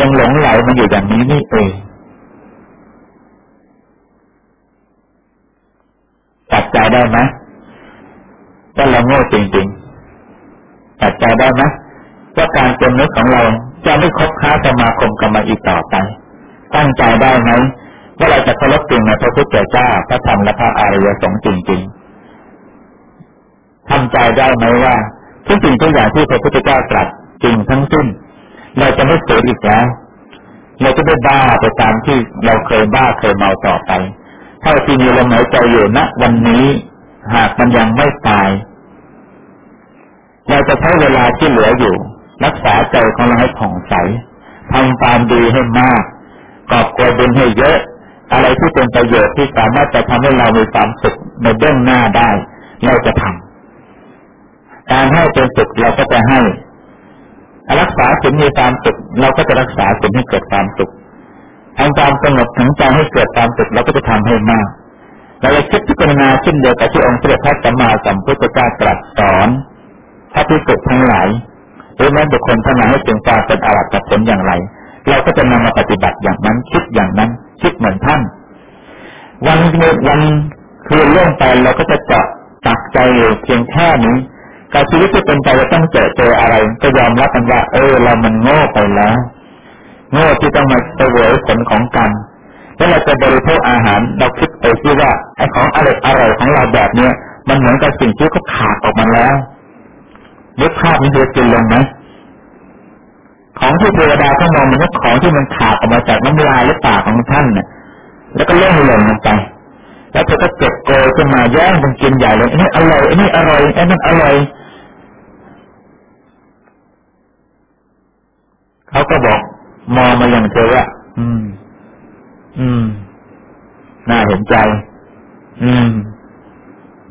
S1: ยังหลงไหลมันอยู่อย่างนี้นี่เองตัดใจได้ไหมถ้าเราโง่จริงๆตัดใจได้ไหมว่าการจมนึกของเราจะไม่คบค้าสมาคมกันมาอีกต่อไป ตั้งใจได้ไหมว่าเราจะเคารพจริงในพระพุทธเจ้าพระธรรมและพระอริยสงฆ์จริง ๆ ทำใจได้ไหมว่าทุกสิ่งทุกอย่างที่พระพุทธเจ้าตรัสจริงทั้งสิ้น เราจะไม่เสียอีกแล้ว เราจะไม่บ้าไปตามที่เราเคยบ้าเคยเมาต่อไปเท่าที่มีลมหายใจอยู่ณวันนี้หากมันยังไม่ตาย เราจะใช้เวลาที่เหลืออยู่ รักษาใจของเราให้ผ่องใสทำความดีให้มากกอบกวยบุญให้เยอะ อะไรที่เป็นประโยชน์ที่สามารถจะทำให้เรามีความสุขในเบื้องหน้าได้ เราจะทำ การให้เป็นสุขเราก็จะให้รักษาสิ่งมีความสุขเราก็จะรักษาสิ่งให้เกิดความสุขทำความสงบถึงใจให้เกิดความสุขเราก็จะทำให้มากเราจะคิดพิจารณาเช่นเดียวกับที่องค์เสด็จพระสัมมาสัมพุทธเจ้าตรัสสอนพระพิสุทั้งหลายหรือแม้บุคคลทั้งหลายให้ถึงความเป็นอารัตผลอย่างไร เราก็จะนำมาปฏิบัติอย่างนั้นคิดอย่างนั้น คิดเหมือนท่าน วันวันคืนเรื่องไปเราก็จะเจาะตักใจอยู่เพียงแค่นี้ การชีวิตที่เป็นไปจะต้องเจอเจออะไรก็ยอมรับกันว่า เออ เรามันโง่ไปแล้วโง่ที่ต้องมาเสวยผลของกรรมแล้วเราจะบริโภคอาหารเราคิดไปที่ว่าไอ้ของอร่อยอร่อยของเราแบบเนี้ยมันเหมือนกับสิ่งที่เขาขาดออกมาแล้วนึกภาพนี้ดูจริงลงไหมของที่เทวดาเขามองมันก็ของที่มันขาดออกมาจากน้ำลายหรือปากของท่านเนี่ยแล้วก็เล่นหล่นลงไป แล้วเธอก็เก็บโกยขึ้นมาแย่งมันกินใหญ่เลยอันนี้อร่อยอันนี้อร่อยอันนั้นอร่อยเขาก็บอกมองมาอย่างเธอว่าอืม อืม น่าเห็นใจ อืม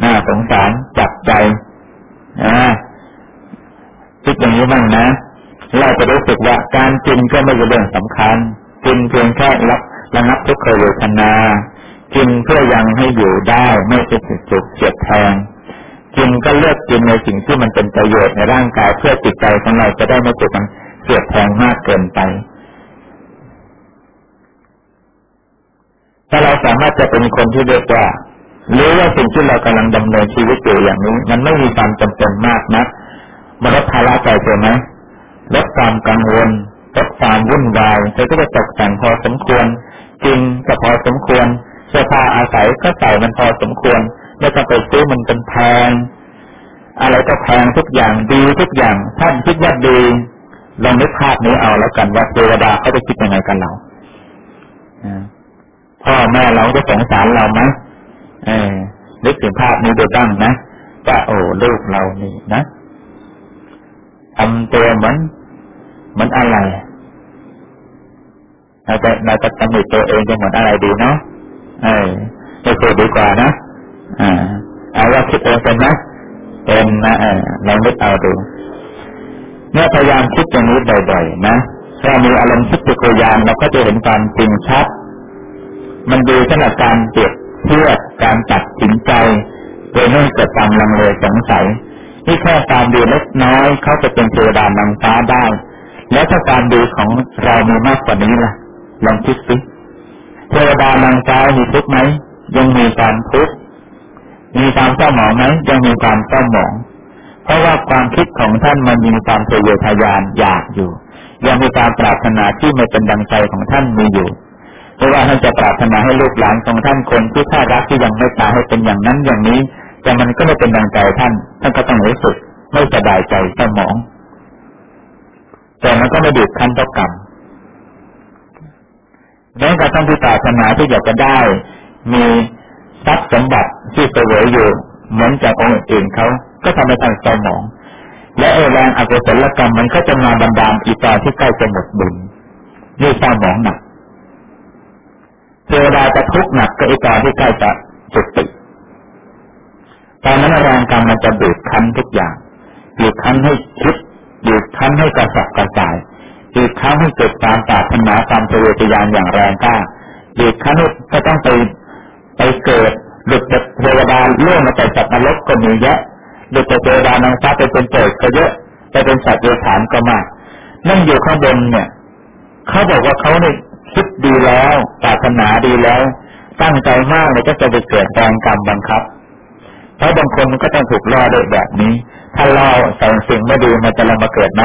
S1: น่าสงสารจับใจอ่าคิดอย่างนี้บ้างนะเราจะรู้สึกว่าการกินก็ไม่ใช่เรื่องสำคัญกินเพียงแค่รับระงับทุกขเวทนา กินเพื่อยังให้อยู่ได้ไม่จะจุกเสียแทงกินก็เลือกกินในสิ่งที่มันเป็นประโยชน์ในร่างกายเพื่อจิตใจของเราจะได้ไม่ถูกมันเสียดแทงมากเกินไป ถ้าเราสามารถจะเป็นคนที่เรียกว่ารือว่าสิ่งที่เรากำลังดำเนินชีวิตอยู่อย่างนี้ มันไม่มีความจำเป็นมากนะมาลดภาระใจเธอไหมลดความกังวลลดความวุ่นวายเธอก็จะตกแต่งพอสมควร จริงก็พอสมควร สื้อผ้าอาศัยก็ใส่มันพอสมควรไม่ต้องไปซื้อมันเป็นแพง อะไรก็แพงทุกอย่างดีทุกอย่างท่านคิดว่าดีลองนึกภาพนี้เอาแล้วกันว่าเทวดาเขาจะคิดยังไงกันเราพ่อแม่เราจะสงสารเราไหมเออนึกถึงภาพนี้ดูบ้างนะว่าโอ้ลูกเรานี่นะทำตัวเหมือนเหมือนอะไรเราจะเราจะตำหนิตัวเองจะเหมือนอะไรดีเนาะ เออไม่เคยดีกว่านะอ่าเอาว่าคิดเองเป็นไหมเป็นนะเออลองนึกเอาดูเมื่อพยายามคิดอย่างนี้บ่อยๆนะถ้ามีอารมณ์คิดติโกยานเราก็จะเห็นความจริงชัด มันดูขนาดการเปรียบเทียบการตัดสินใจโดยไม่เกิดความลังเลสงสัยที่แค่ความดีเล็กน้อยเขาจะเป็นเทวดานางฟ้าได้ แล้วถ้าความดีของเรามีมากกว่านี้ล่ะลองคิดสิ เทวดานางฟ้ามีทุกข์ไหมยังมีความทุกข์มีความเศร้าหมองไหมยังมีความเศร้าหมอง เพราะว่าความคิดของท่านมันมีความทะเยอทะยานอยากอยู่ ยังมีความปรารถนาที่ไม่เป็นดังใจของท่านมีอยู่เพราะว่าท่านจะปรารถนาให้ลูกหลานของท่านคนที่ท่ารักที่ยังไม่ตายให้เป็นอย่างนั้นอย่างนี้ แต่มันก็ไม่เป็นดังใจท่าน ท่านก็ต้องรู้สึกไม่สบายใจสมอง แต่มันก็ไม่ดืดคั้นต่อกรรม แม้กระทั่งที่ปรารถนาที่อยากจะได้ มีทรัพย์สมบัติที่เสวยอยู่เหมือนจากองค์อื่นเขาก็ทำให้ทานสมอง และเอแรงอกุศลกรรมมันก็จะมาบันดาลอีตอนที่ใกล้จะหมดบุญนี่สมองหนักเทวดาจะทุกข์หนักก็อีตอนที่ใกล้จะจุติตอนนั้นแรงกรรมมันจะบีบคั้นทุกอย่างบีบคั้นให้คิดบีบคั้นให้กระสับกระส่าย บีบคั้นให้เกิดความปรารถนาความทะเยอทะยานอย่างแรงกล้าบีบคั้นก็ต้องไปไปเกิดหลุดจากเทวดาเลื่อนมาจากสัตว์นรกก็มีเยอะหลุดจากเทวดานางฟ้าไปเป็นเปรตก็เยอะไปเป็นสัตว์เดรัจฉานก็มากนั่งอยู่ข้างบนเนี่ยเขาบอกว่าเขาเนี่ยคิดดีแล้วปรารถนาดีแล้ว ตั้งใจมากเลยก็จะไปเกิดแรงกรรมบังคับเพราะบางคนมันก็ต้องถูกล่อด้วยแบบนี้ ถ้าล่อใส่สิ่งไม่ดีมันจะลงมาเกิดไห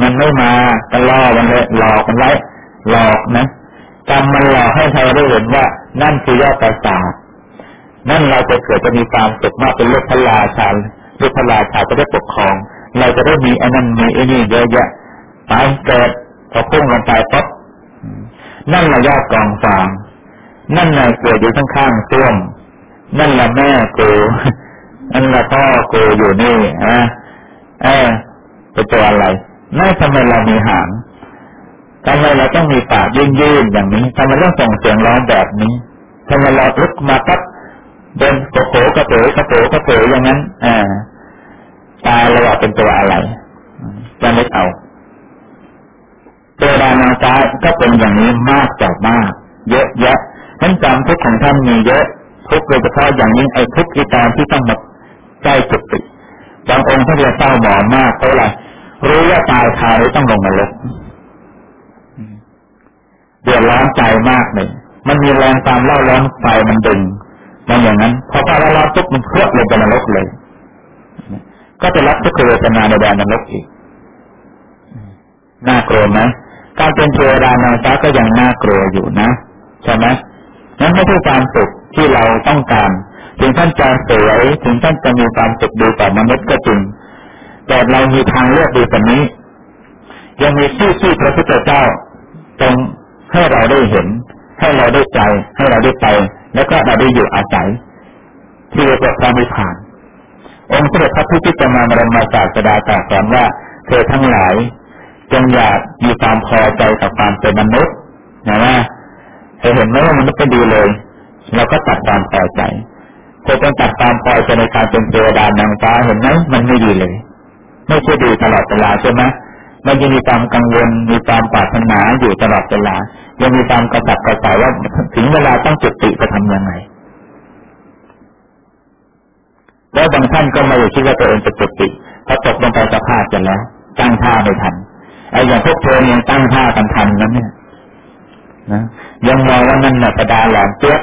S1: มันไม่มาก็ล่อมันเลยหลอกมันไว้ หลอกนะกรรมมันหลอกให้เราได้เห็นว่า นั่นคือยอดประสาทนั่นเราจะเกิดจะมีความสุขมากเป็นลูกพระราชาลูกพระราชาจะได้ปกครอง เราจะได้มีอันนั้นมีไอ้นี่เยอะแยะตายเกิดพอพุ่งลงไปปั๊บนั่นละยอดกองฟางนั่นนายเกิดอยู่ข้างๆซ่วมนั่นละแม่กูนั่นละพ่อกูอยู่นี่ฮะเออเป็นตัวอะไร ไม่ทำไมเรามีหางทำไมเราต้องมีปากยื่นๆอย่างนี้ทำไมต้องส่งเสียงร้องแบบนี้ทำไมเราลุกมาปั๊บเดินโผล่กระโผล่กระโผล่กระโผล่อย่างนั้นอ่าตายเราเป็นตัวอะไรจะไม่เอาตัวดานางฟ้าก็เป็นอย่างนี้มากจากมาก เยอะแยะท่านจำทุกของท่านมีเยอะทุกโดยเฉพาะอย่างนี้ไอ้ทุกที่ตามที่ต้องมาใกล้จุดติบางองค์ท่านจะเศร้าหมองมากเพราะอะไร รู้ว่าตายคายต้องลงมาลกเดือดร้อนใจมากเลยมันมีแรงตามเล่าร้อนไฟมันดึงมันอย่างนั้น พอไฟร้อนปุ๊บมันเคลื่อนลงไปนรกเลย ก็จะรับทุกขเวทนาในแดนนรกอีกน่ากลัวไหมการเป็นเทวดานางฟ้าก็ยังน่ากลัวอยู่นะใช่ไหมนั้นไม่ใช่ความสุขที่เราต้องการ ถึงท่านจะสวยถึงท่านจะมีความสุขดีต่อมนุษย์ก็จริง แต่เรามีทางเลือกดีกว่านี้ ยังมีชื่อที่พระพุทธเจ้าตรงให้เราได้เห็น ให้เราได้ใจ ให้เราได้ไป แล้วก็เราได้อยู่อาศัย ที่เรียกว่าพระนิพพาน องค์เสด็จพระพุทธเจ้ามารมมาศาสดาตรัสสอนว่าเธอทั้งหลาย จงอย่ามีความพอใจกับความเป็นมนุษย์นะว่าเธอเห็นไหมว่ามนุษย์เป็นดีเลยเราก็ตัดความพอใจเธอต้องตัดความพอใจในการเป็นเทวดานางฟ้าเห็นไหมมันไม่ดีเลย ไม่ใช่ดีตลอดเวลาใช่ไหมมันยังมีความกังวลมีความปรารถนาอยู่ตลอดเวลา ยังมีความกระสับกระส่ายว่าถึงเวลาต้องจุติจะทำยังไงแล้วบางท่านก็ไม่คิดว่าตัวเองจะจุติพอตกลงไปสภาพจะแล้ว ตั้งท่าไม่ทันไอ้อย่างพวกเธอยังตั้งท่ากันทันนะเนี่ยนะยังมองว่านั่นน่ะประดาหลานเจี๊ยบ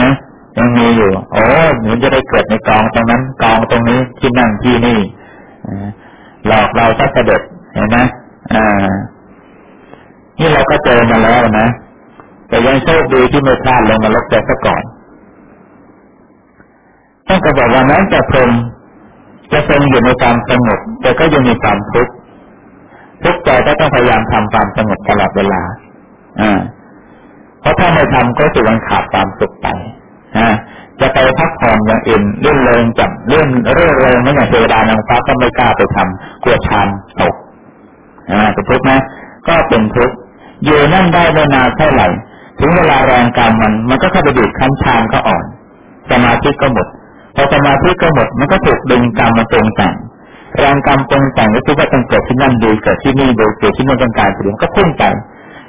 S1: นะยังมีอยู่ โอ้หนูจะได้เกิดในกองตรงนั้นกองตรงนี้ที่นั่งที่นี่ หลอกเราสักเด็จเห็นไหมอ่า นี่เราก็เจอมาแล้วนะ แต่ยังโชคดีที่ไม่พลาดลงมาลบใจซะก่อนต้องก็บอกว่านั้นจะพรมจะทรงอยู่ในความสงบแต่ก็ยังมีความทุกข์ทุกข์ใจก็ต้องพยายามทำความสงบตลอดเวลาอ่าเพราะถ้าไม่ทำก็จะวันขาดความสุขไปอ่า จะไปพักผ่อนอย่างอื่นเรื่องเริงจับเรื่องเรื่องเริงไม่อย่างเทวดานางฟ้าก็ไม่กล้าไปทำกลัวชานตกอ่าเป็นทุกข์นะก็เป็นทุกข์อยู่นั่นได้ไม่นานเท่าไหร่ ถึงเวลาแรงกรรมมัน มันก็เข้าไปดูดขั้นชานก็อ่อน สมาธิก็หมดพอสมาธิก็หมดมันก็ถูกดึงกรรมมาตรงแต่งแรงกรรมตรงแต่งก็คือว่าต้องเกิดที่นั่นดีเกิดที่นี่ดีเกิดที่นั่นต้องการเสียงก็พุ่งไป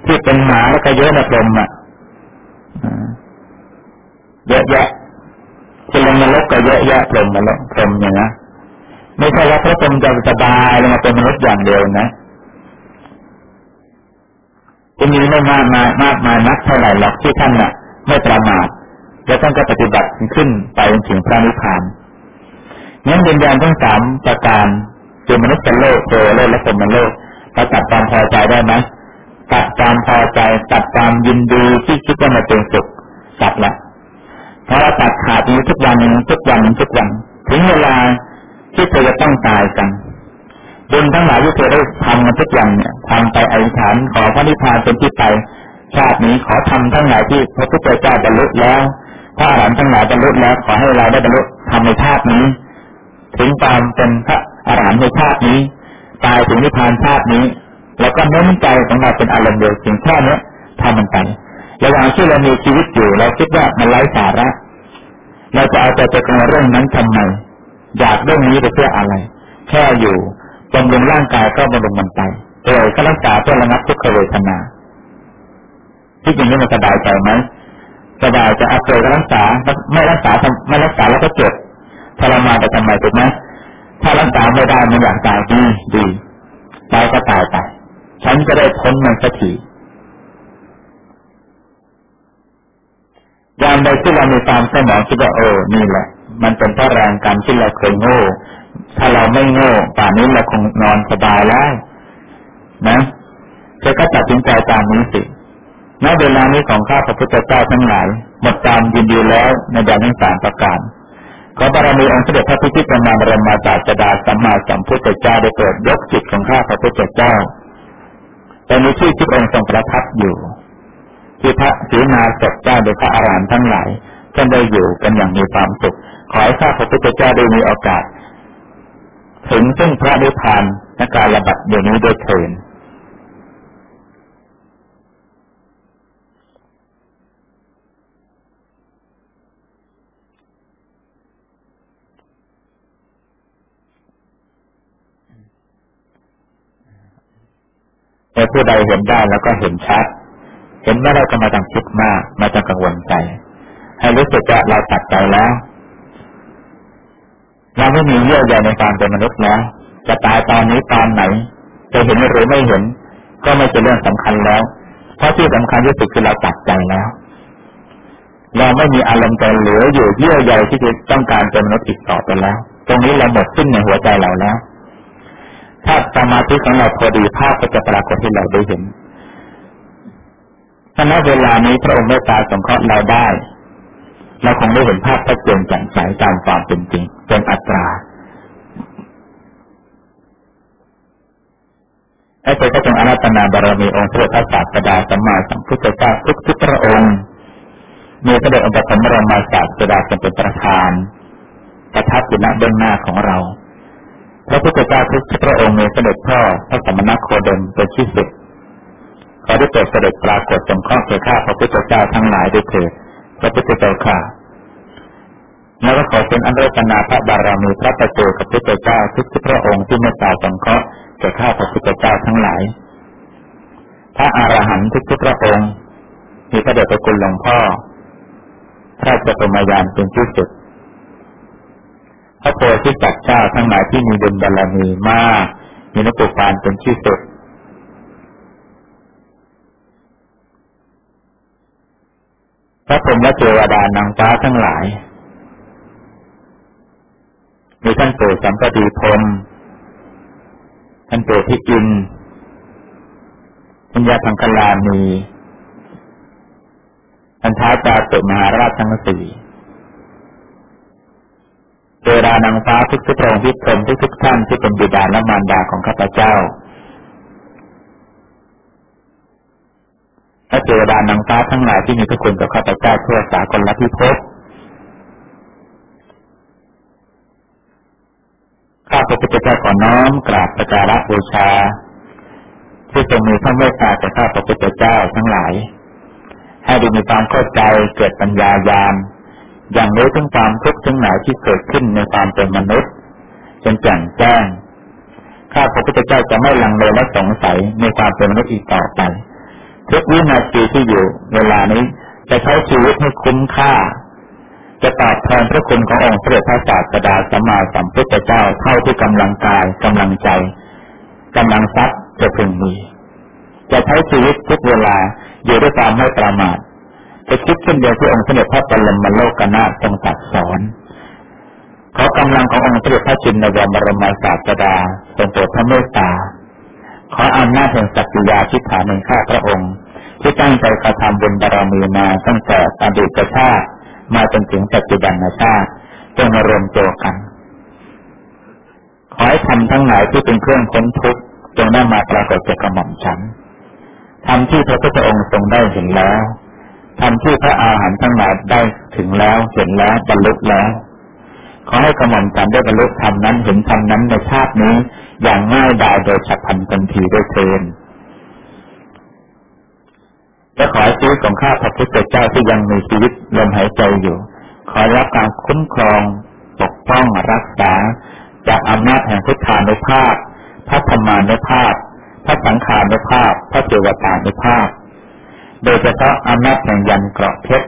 S1: ที่เป็นหมาแล้วก็เยอะนะพรมอะเยอะแยะ จะลงนรกก็เยอะแยะพรมมาแล้วพรมอย่างนะไม่ใช่ว่าพระพรหมจะสบายลงมาเป็นมนุษย์อย่างเดียวนะจะมีไม่มากมายมากมายนักเท่าไหร่หรอกที่ท่านน่ะ ไม่ประมาทและท่านก็ปฏิบัติขึ้นไปถึงพระนิพพานงั้นวิญญาณทั้งสามประการคือมนุษย์โลกเทวโลกและพรหมโลกเราตัดความพอใจได้ไหมตัดความพอใจตัดความยินดีที่คิดว่ามันเป็นสุขตัดละ พอเราตัดขาดนี้ทุกวันทุกวันทุกวัน ถึงเวลาที่เธอจะต้องตายกันบุญทั้งหลายที่เธอได้ทำมาทุกอย่างเนี่ยทำไปอธิษฐานขอพระนิพพานเป็นที่ไป ชาตินี้ขอทำทั้งหลายที่พระพุทธเจ้าบรรลุแล้วพระอรหันต์ทั้งหลายบรรลุแล้ว ขอให้เราได้บรรลุทำในชาตินี้ ถึงตามเป็นพระอรหันต์ในชาตินี้ ตายถึงนิพพานชาตินี้ แล้วก็เน้นใจของเราเป็นอารมณ์เดียวถึงแค่นี้ทำมันไป ระหว่างที่เรามีชีวิตอยู่เราคิดว่ามันไร้สาระ เราจะเอาใจไปกับเรื่องนั้นทำไม อยากเรื่องนี้ไปเพื่ออะไร แค่อยู่บำรุงร่างกายก็บำรุงมันไปเออก็รักษาเพื่อระงับทุกขเวทนาที่จริงนี่มันสบายใจไหมสบายจะเอาเกิดรักษา ไม่รักษาไม่รักษาแล้วก็เจ็บทรมานไปทำไมถูกไหมถ้ารักษาไม่ได้มันอยากตายดีดีตายก็ตายไปฉันจะได้พ้นมันสักที ยามใดที่เรามีความสมองคิดว่าเออนี่แหละ มันเป็นเพราะแรงกรรมที่เราเคยโง่ ถ้าเราไม่โง่ป่านนี้เราคงนอนสบายแล้วนะเธอก็ตัดสินใจตามนี้สิณเวลานี้ของข้าพระพุทธเจ้าทั้งหลายหมดตามยินดีแล้วในแดนทั้งสามประการขอบารมีองค์เสด็จพระพิชิตมาบรมศาสดาสัมมาสัมพุทธเจ้าได้เปิดยกจิตของข้าพระพุทธเจ้าแต่ในที่ที่องค์ทรงประทับอยู่ ที่พระศีนาศเจ้าโดยพระอารามทั้งหลายท่านได้อยู่กันอย่างมีความสุข ขอให้ข้าพระพุทธเจ้าได้มีโอกาส ถึงซึ่งพระนิพพานในการระบัดเดี๋ยวนี้โดยเถินแต่ผู้ใดเห็นได้แล้วก็เห็นชัด เห็นไม่ได้ก็มาต้องคิดมากมาต้องกังวลใจ ให้รู้สึกว่าเราตัดใจแล้ว เราไม่มีเยื่อใยในการเป็นมนุษย์แล้ว จะตายตอนนี้ตอนไหน จะเห็นหรือไม่เห็น ก็ไม่ใช่เรื่องสำคัญแล้ว เพราะที่สำคัญที่สุดคือเราตัดใจแล้ว เราไม่มีอารมณ์ใจเหลืออยู่เยื่อใยที่จะต้องการเป็นมนุษย์อีกต่อไปแล้ว ตรงนี้เราหมดสิ้นในหัวใจเราแล้วถ้าสมาธิของเราพอดีภาพก็จะปรากฏให้เราได้เห็น ถ้าณเวลานี้พระองค์เมตตาสงเคราะห์เราได้ เราคงได้เห็นภาพชัดเจนแจ่มใสตามความเป็นจริง เป็นอัตราไอ้เจ้าก็จงอารัตนาบารมีองค์พระพระศาสดาสัมมาสัมพุทธเจ้าทุกทุกพระองค์มีพระเดชองค์พระสัมมาสัมพุทธเจ้าเป็นประธานประทับอยู่ณเบื้องหน้าของเรา พระพุทธเจ้าทุกพระองค์มีเสด็จพ่อพระสมณโคดมเป็นที่สุด ขอได้โปรดเสด็จปรากฏจงข้องเกิดข้าพระพุทธเจ้าทั้งหลายด้วยเถิดพระพุทธเจ้าข้าแล้วก็ขอเป็นอันรัตนาพระบารมีพระประเจกับพระพุทธเจ้าทุกพระองค์ที่เมตตาสงเคราะห์แก่ข้าพระพุทธเจ้าทั้งหลาย พระอรหันต์ทุกพระองค์มีพระเดชพระคุณหลวงพ่อพระเจ้าปรมยานเป็นที่สุด พระโพธิสัตว์เจ้าทั้งหลายที่มีบุญบารมีมากมีนกุปานเป็นที่สุด พระพรหมและเทวดานางฟ้าทั้งหลาย มีท่านปู่สัมปติพรมท่านปู่พิจินท่านยาพังคลามีท่านท้าจาตุมหาราชทั้งสี่เทวดานางฟ้าทุกทุกองค์ที่พรมทุกทุกท่านที่เป็นบิดาและมารดาของข้าพเจ้าและ เทวดานางฟ้าทั้งหลายที่มีพระคุณต่อข้าพเจ้าทั่วสากลพิภพข้าพระพุทธเจ้าขอน้อมกราบประการบูชา ที่ทรงมีพระเมตตาต่อข้าพระพุทธเจ้าทั้งหลาย ให้ได้มีความเข้าใจเกิดปัญญายามอย่างรู้ถึงความทุกข์ทั้งหลายที่เกิดขึ้นในความเป็นมนุษย์จนแจ่มแจ้งข้าพระพุทธเจ้าจะไม่ลังเลและสงสัยในความเป็นมนุษย์อีกต่อไป ทุกวินาทีที่อยู่เวลานี้ จะใช้ชีวิตให้คุ้มค่า จะตอบแทนพระคุณขององค์พระพระศาสดาสัมมาสัมพุทธเจ้าเท่าที่กำลังกายกำลังใจกำลังทรัพย์จะพึงมี จะใช้ชีวิตทุกเวลาอยู่ด้วยความไม่ประมาทจะคิดเช่นเดียวที่องค์เสด็จพระปรมโลกนาทรงตรัสสอนขอกำลังขององค์เสด็จพระจินนวบรมศาสดาทรงโปรดพระเมตตา ขออำนาจแห่งสัตยาชิฐานในข้าพระองค์ ที่ตั้งใจกระทำบุญบารมีมาตั้งแต่อดีตชาติมาจนถึงปัจจุบันชาติจงมารวมตัวกัน ขอให้ทำทั้งหลายที่เป็นเครื่องพ้นทุกข์จงได้มาปรากฏแก่กระหม่อมฉันทำที่พระพุทธองค์ทรงได้เห็นแล้วทำที่พระอาหารทั้งหลายได้ถึงแล้วเห็นแล้วบรรลุแล้ว ขอให้กระหม่อมฉันได้บรรลุธรรมนั้นเห็นธรรมนั้นในชาตินี้ อย่างง่ายดายโดยฉับพลันทันทีด้วยเทนและขอให้ชีวิตของข้าพระพุทธเจ้าที่ยังมีชีวิตลมหายใจอยู่ ขอรับการคุ้มครอง ปกป้องรักษา จากอำนาจแห่งพุทธานุภาพ พระธรรมานุภาพ พระสังขานุภาพ พระเทวตานุภาพ โดยเฉพาะอำนาจแห่งยันเกราะเพชร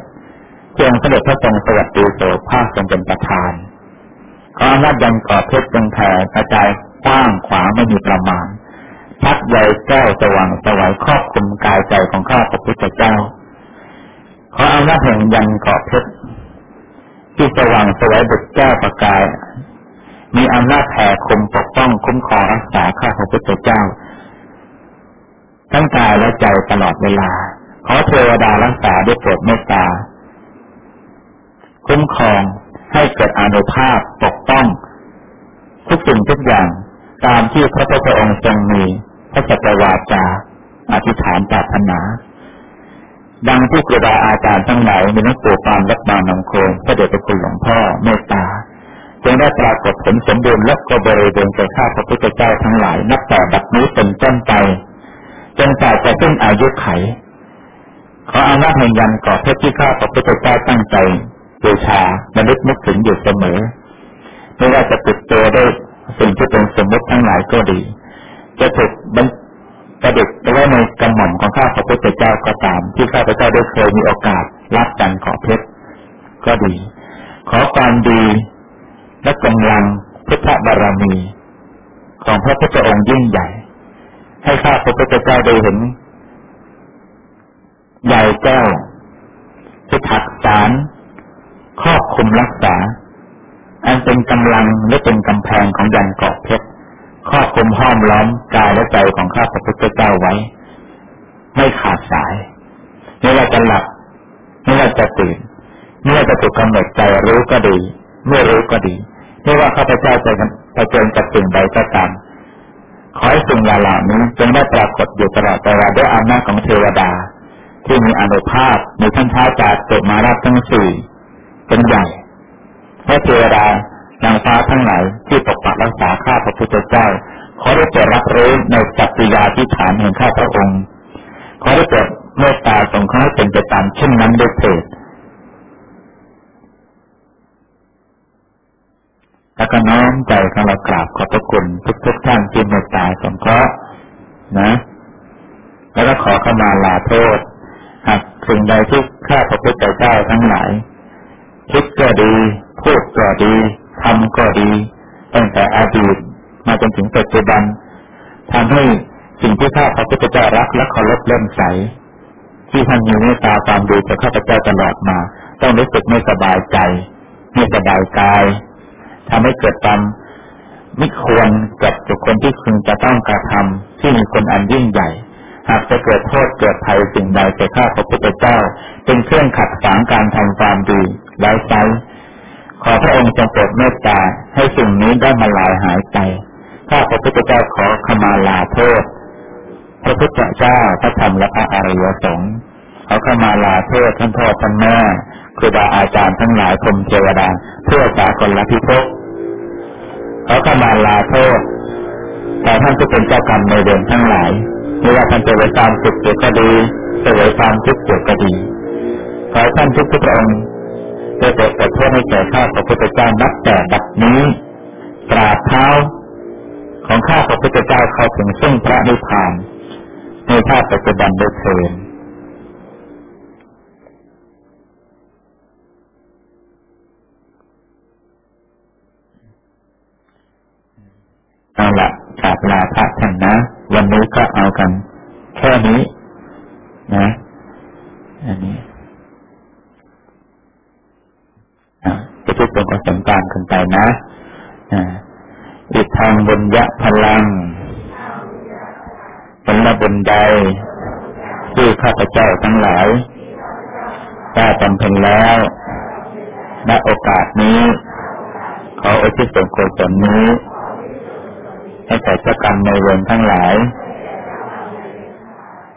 S1: ที่องเสด็จพระทรงสวัสดีโสภาคทรงเป็นประธานขออำนาจยันเกราะเพชรจงแผ่กระจาย กว้างขวางไม่มีประมาณ พักใหญ่แก้วสว่างสวัยครอบคุมกายใจของข้าพระพุทธเจ้า ขออำนาจแห่งยันเกาะเพชรที่สว่างสวัยดุจแก้วประกาย มีอำนาจแผ่คุมปกป้องคุ้มครองรักษาข้าพระพุทธเจ้า ทั้งกายและใจตลอดเวลา ขอเทวดารักษาด้วยโปรดเมตตา คุ้มครองให้เกิดอนุภาพปกป้อง ทุกสิ่งทุกอย่าง ตามที่พระพุทธองค์ทรงมีพระสัจวาจาอธิษฐานปรารถนา ดังที่ครูบาอาจารย์ทั้งหลายมีนักปู่ปานรับบานงโคงพระเดชพระคุณหลวงพ่อเมตตาจึงได้ปรากฏผลสมบูรณ์และก็บริบูรณ์แก่ข้าพระพุทธเจ้าทั้งหลาย นับแต่บัดนี้เป็นต้นไปจนกว่าจะสิ้นอายุไข ขออำนาจแห่งยันก่อเพชรที่ข้าพระพุทธเจ้าตั้งใจบูชาบรรลุนึกถึงอยู่เสมอไม่ว่าจะติดตัวด้วย สิ่งที่เป็นสมมติทั้งหลายก็ดี จะถูกบรรประดิษฐ์ไว้ในกำหม่อมของข้าพระพุทธเจ้าก็ตาม ที่ข้าพระเจ้าได้เคยมีโอกาสรับกันขอเพชรก็ดี ขอความดีและกำลังพุทธบารมี ของพระพุทธองค์ยิ่งใหญ่ ให้ข้าพระพุทธเจ้าได้เห็นใหญ่แก้วที่ถักสารครอบคุมรักษา อันเป็นกำลังและเป็นกำแพงของยันเกาะเพชรครอบคลุมห้อมล้อมกายและใจของข้าพระพุทธเจ้าไว้ ไม่ขาดสายไม่ว่าจะหลับไม่ว่าจะตื่นไม่ว่าจะถูกกำหนดใจรู้ก็ดีเมื่อรู้ก็ดีไม่ว่าข้าพเจ้าจะเผชิญกับสิ่งใดก็ตามขอให้สิ่งเหล่านี้จงได้ปรากฏอยู่ตลอดเวลาด้วยอำนาจของเทวดา ที่มีอนุภาพมีท่านท้าจากเกิดมาราบทั้งสี่เป็นใหญ่ พระเทวดานางฟ้าทั้งหลายที่ปกปักรักษาข้าพระพุทธเจ้าขอได้โปรดรับรู้ในสัจจยาที่ฐานแห่งข้าพระองค์ขอได้โปรดเมตตาสงเคราะห์เป็นไปตามเช่นนั้นด้วยเถิดแล้วก็น้อมใจของเรากราบขอบพระคุณทุกทุกท่านที่เมตตาสงเคราะห์นะ แล้วก็ขอเข้ามาลาโทษหากสิ่งใดที่ข้าพระพุทธเจ้าทั้งหลาย คิดก็ดี พูดก็ดีทำก็ดีตั้งแต่อดีตมาจนถึงปัจจุบันทำให้สิ่งที่ข้าพระพุทธเจ้ารักและเคารพเลื่อมใส ที่ท่านมีเมตตาความดีต่อข้าพเจ้าตลอดมา ต้องรู้สึกไม่สบายใจไม่สบายกายทำให้เกิดความไม่ควรกับบุคคลที่คุณจะต้องกระทำที่มีคนอันยิ่งใหญ่ หากจะเกิดโทษเกิดภัยสิ่งใดแก่ข้าพระพุทธเจ้า เป็นเครื่องขัดขวางการทำความดี ไว้ไซขอพระองค์จงโปรดเมตตาให้สิ่งนี้ได้มาลายหายไปข้าพระพุทธเจ้าขอขมาลาโทษ พระพุทธเจ้าพระธรรมและพระอริยสงฆ์ขอขมาลาโทษท่านพ่อท่านแม่ครูบาอาจารย์ทั้งหลายพรมเทวดาเพื่อสากลละพิภพขอขมาลาโทษแต่ท่านที่เป็นเจ้ากรรมในเวรทั้งหลายไม่ว่าท่านจะไว้ตามสุขเกิดก็ดีจะไว้ตามทุกข์เกิดก็ดีขอท่านทุกทุกองค์ ได้โปรดขอโทษให้แก่ข้าพระพุทธเจ้านับแต่บัดนี้ตราเท้าของข้าพระพุทธเจ้าเข้าถึงซึ่งพระนิพพานในชาติปัจจุบันโดยเทินเอาละกราบลาพระท่านนะ วันนี้ก็เอากัน แค่นี้ นะ อันนี้จะ ทุกเป็นประสมการขึ้นไปนะอีกทางบุญยะพลังเป็นละบุญใดที่ข้าพเจ้าทั้งหลายได้บำเพ็ญแล้วณโอกาสนี้ขออุทิศส่วนกุศลนี้ ให้แก่เจ้ากรรมในเวรทั้งหลาย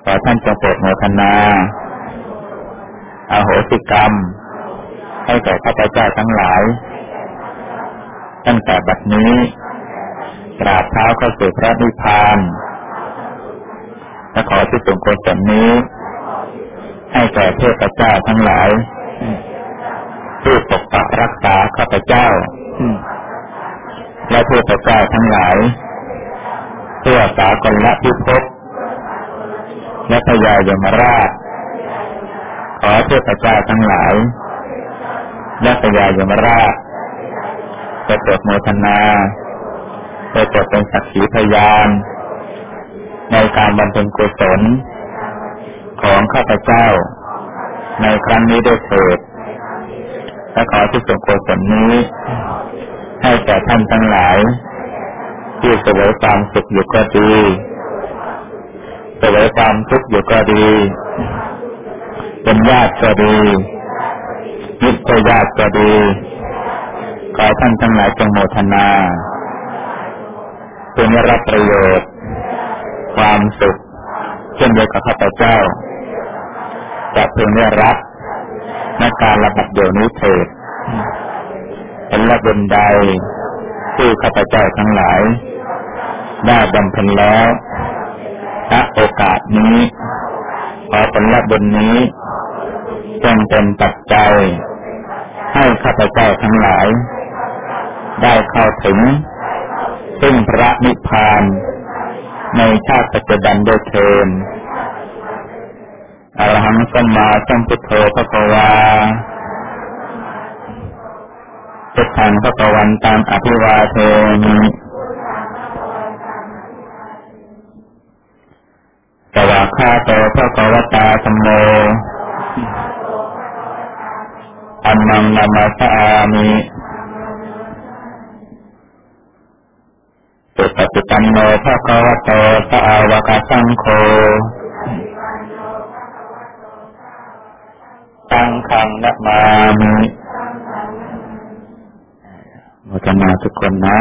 S1: ขอท่านจงโปรดโมทนาอาโหสิกรรม ให้แก่ข้าพเจ้าทั้งหลาย ตั้งแต่บัดนี้กราบเท้าเข้าสู่พระนิพพานและขอที่ส่งกุศลนี้ ให้แก่เทพเจ้าทั้งหลายผู้ปกปักรักษาข้าพเจ้า และเทพเจ้าทั้งหลายเพื่อสากลละพิภพและพญายมราชขอเทพเจ้าทั้งหลาย และพญายมราชจะจดโมทนาจะจดเป็นสักขีพยาน ในการบำเพ็ญกุศล ของข้าพเจ้า ในครั้งนี้ด้วยเถิดและขอที่สุขโกศลนี้ ให้แก่ท่านทั้งหลาย ที่เสวยความสุขอยู่ก็ดีเสวยความทุกข์อยู่ก็ดี เป็นญาติก็ดี มิตรญาติก็ดี ขอท่านทั้งหลายจงโมทนาเพื่อรับประโยชน์ ความสุข เช่นเดียวกับข้าพเจ้า จะเพียงได้รับในการระบัดเดี๋ยวนี้เถิดเป็นละบนใดที่ข้าพเจ้าทั้งหลาย ได้บำเพ็ญแล้วณโอกาสนี้ ขอผลละบนนี้จงเป็นปัจจัย ให้ข้าพเจ้าทั้งหลาย ได้เข้าถึง ซึ่งพระนิพพานในชาติปัจจุบันโดยเทินอรหังสัมมาสัมพุทโธพระกวาพุทธังพระกวันตามอภิวาเทมิสวากขาโตพระกวตาธรรมโม อัมมังนามาสามิสุปฏิปันโนพระกวโตสาวกสังโฆตังคังนัมามิโมทนาทุกคนนะ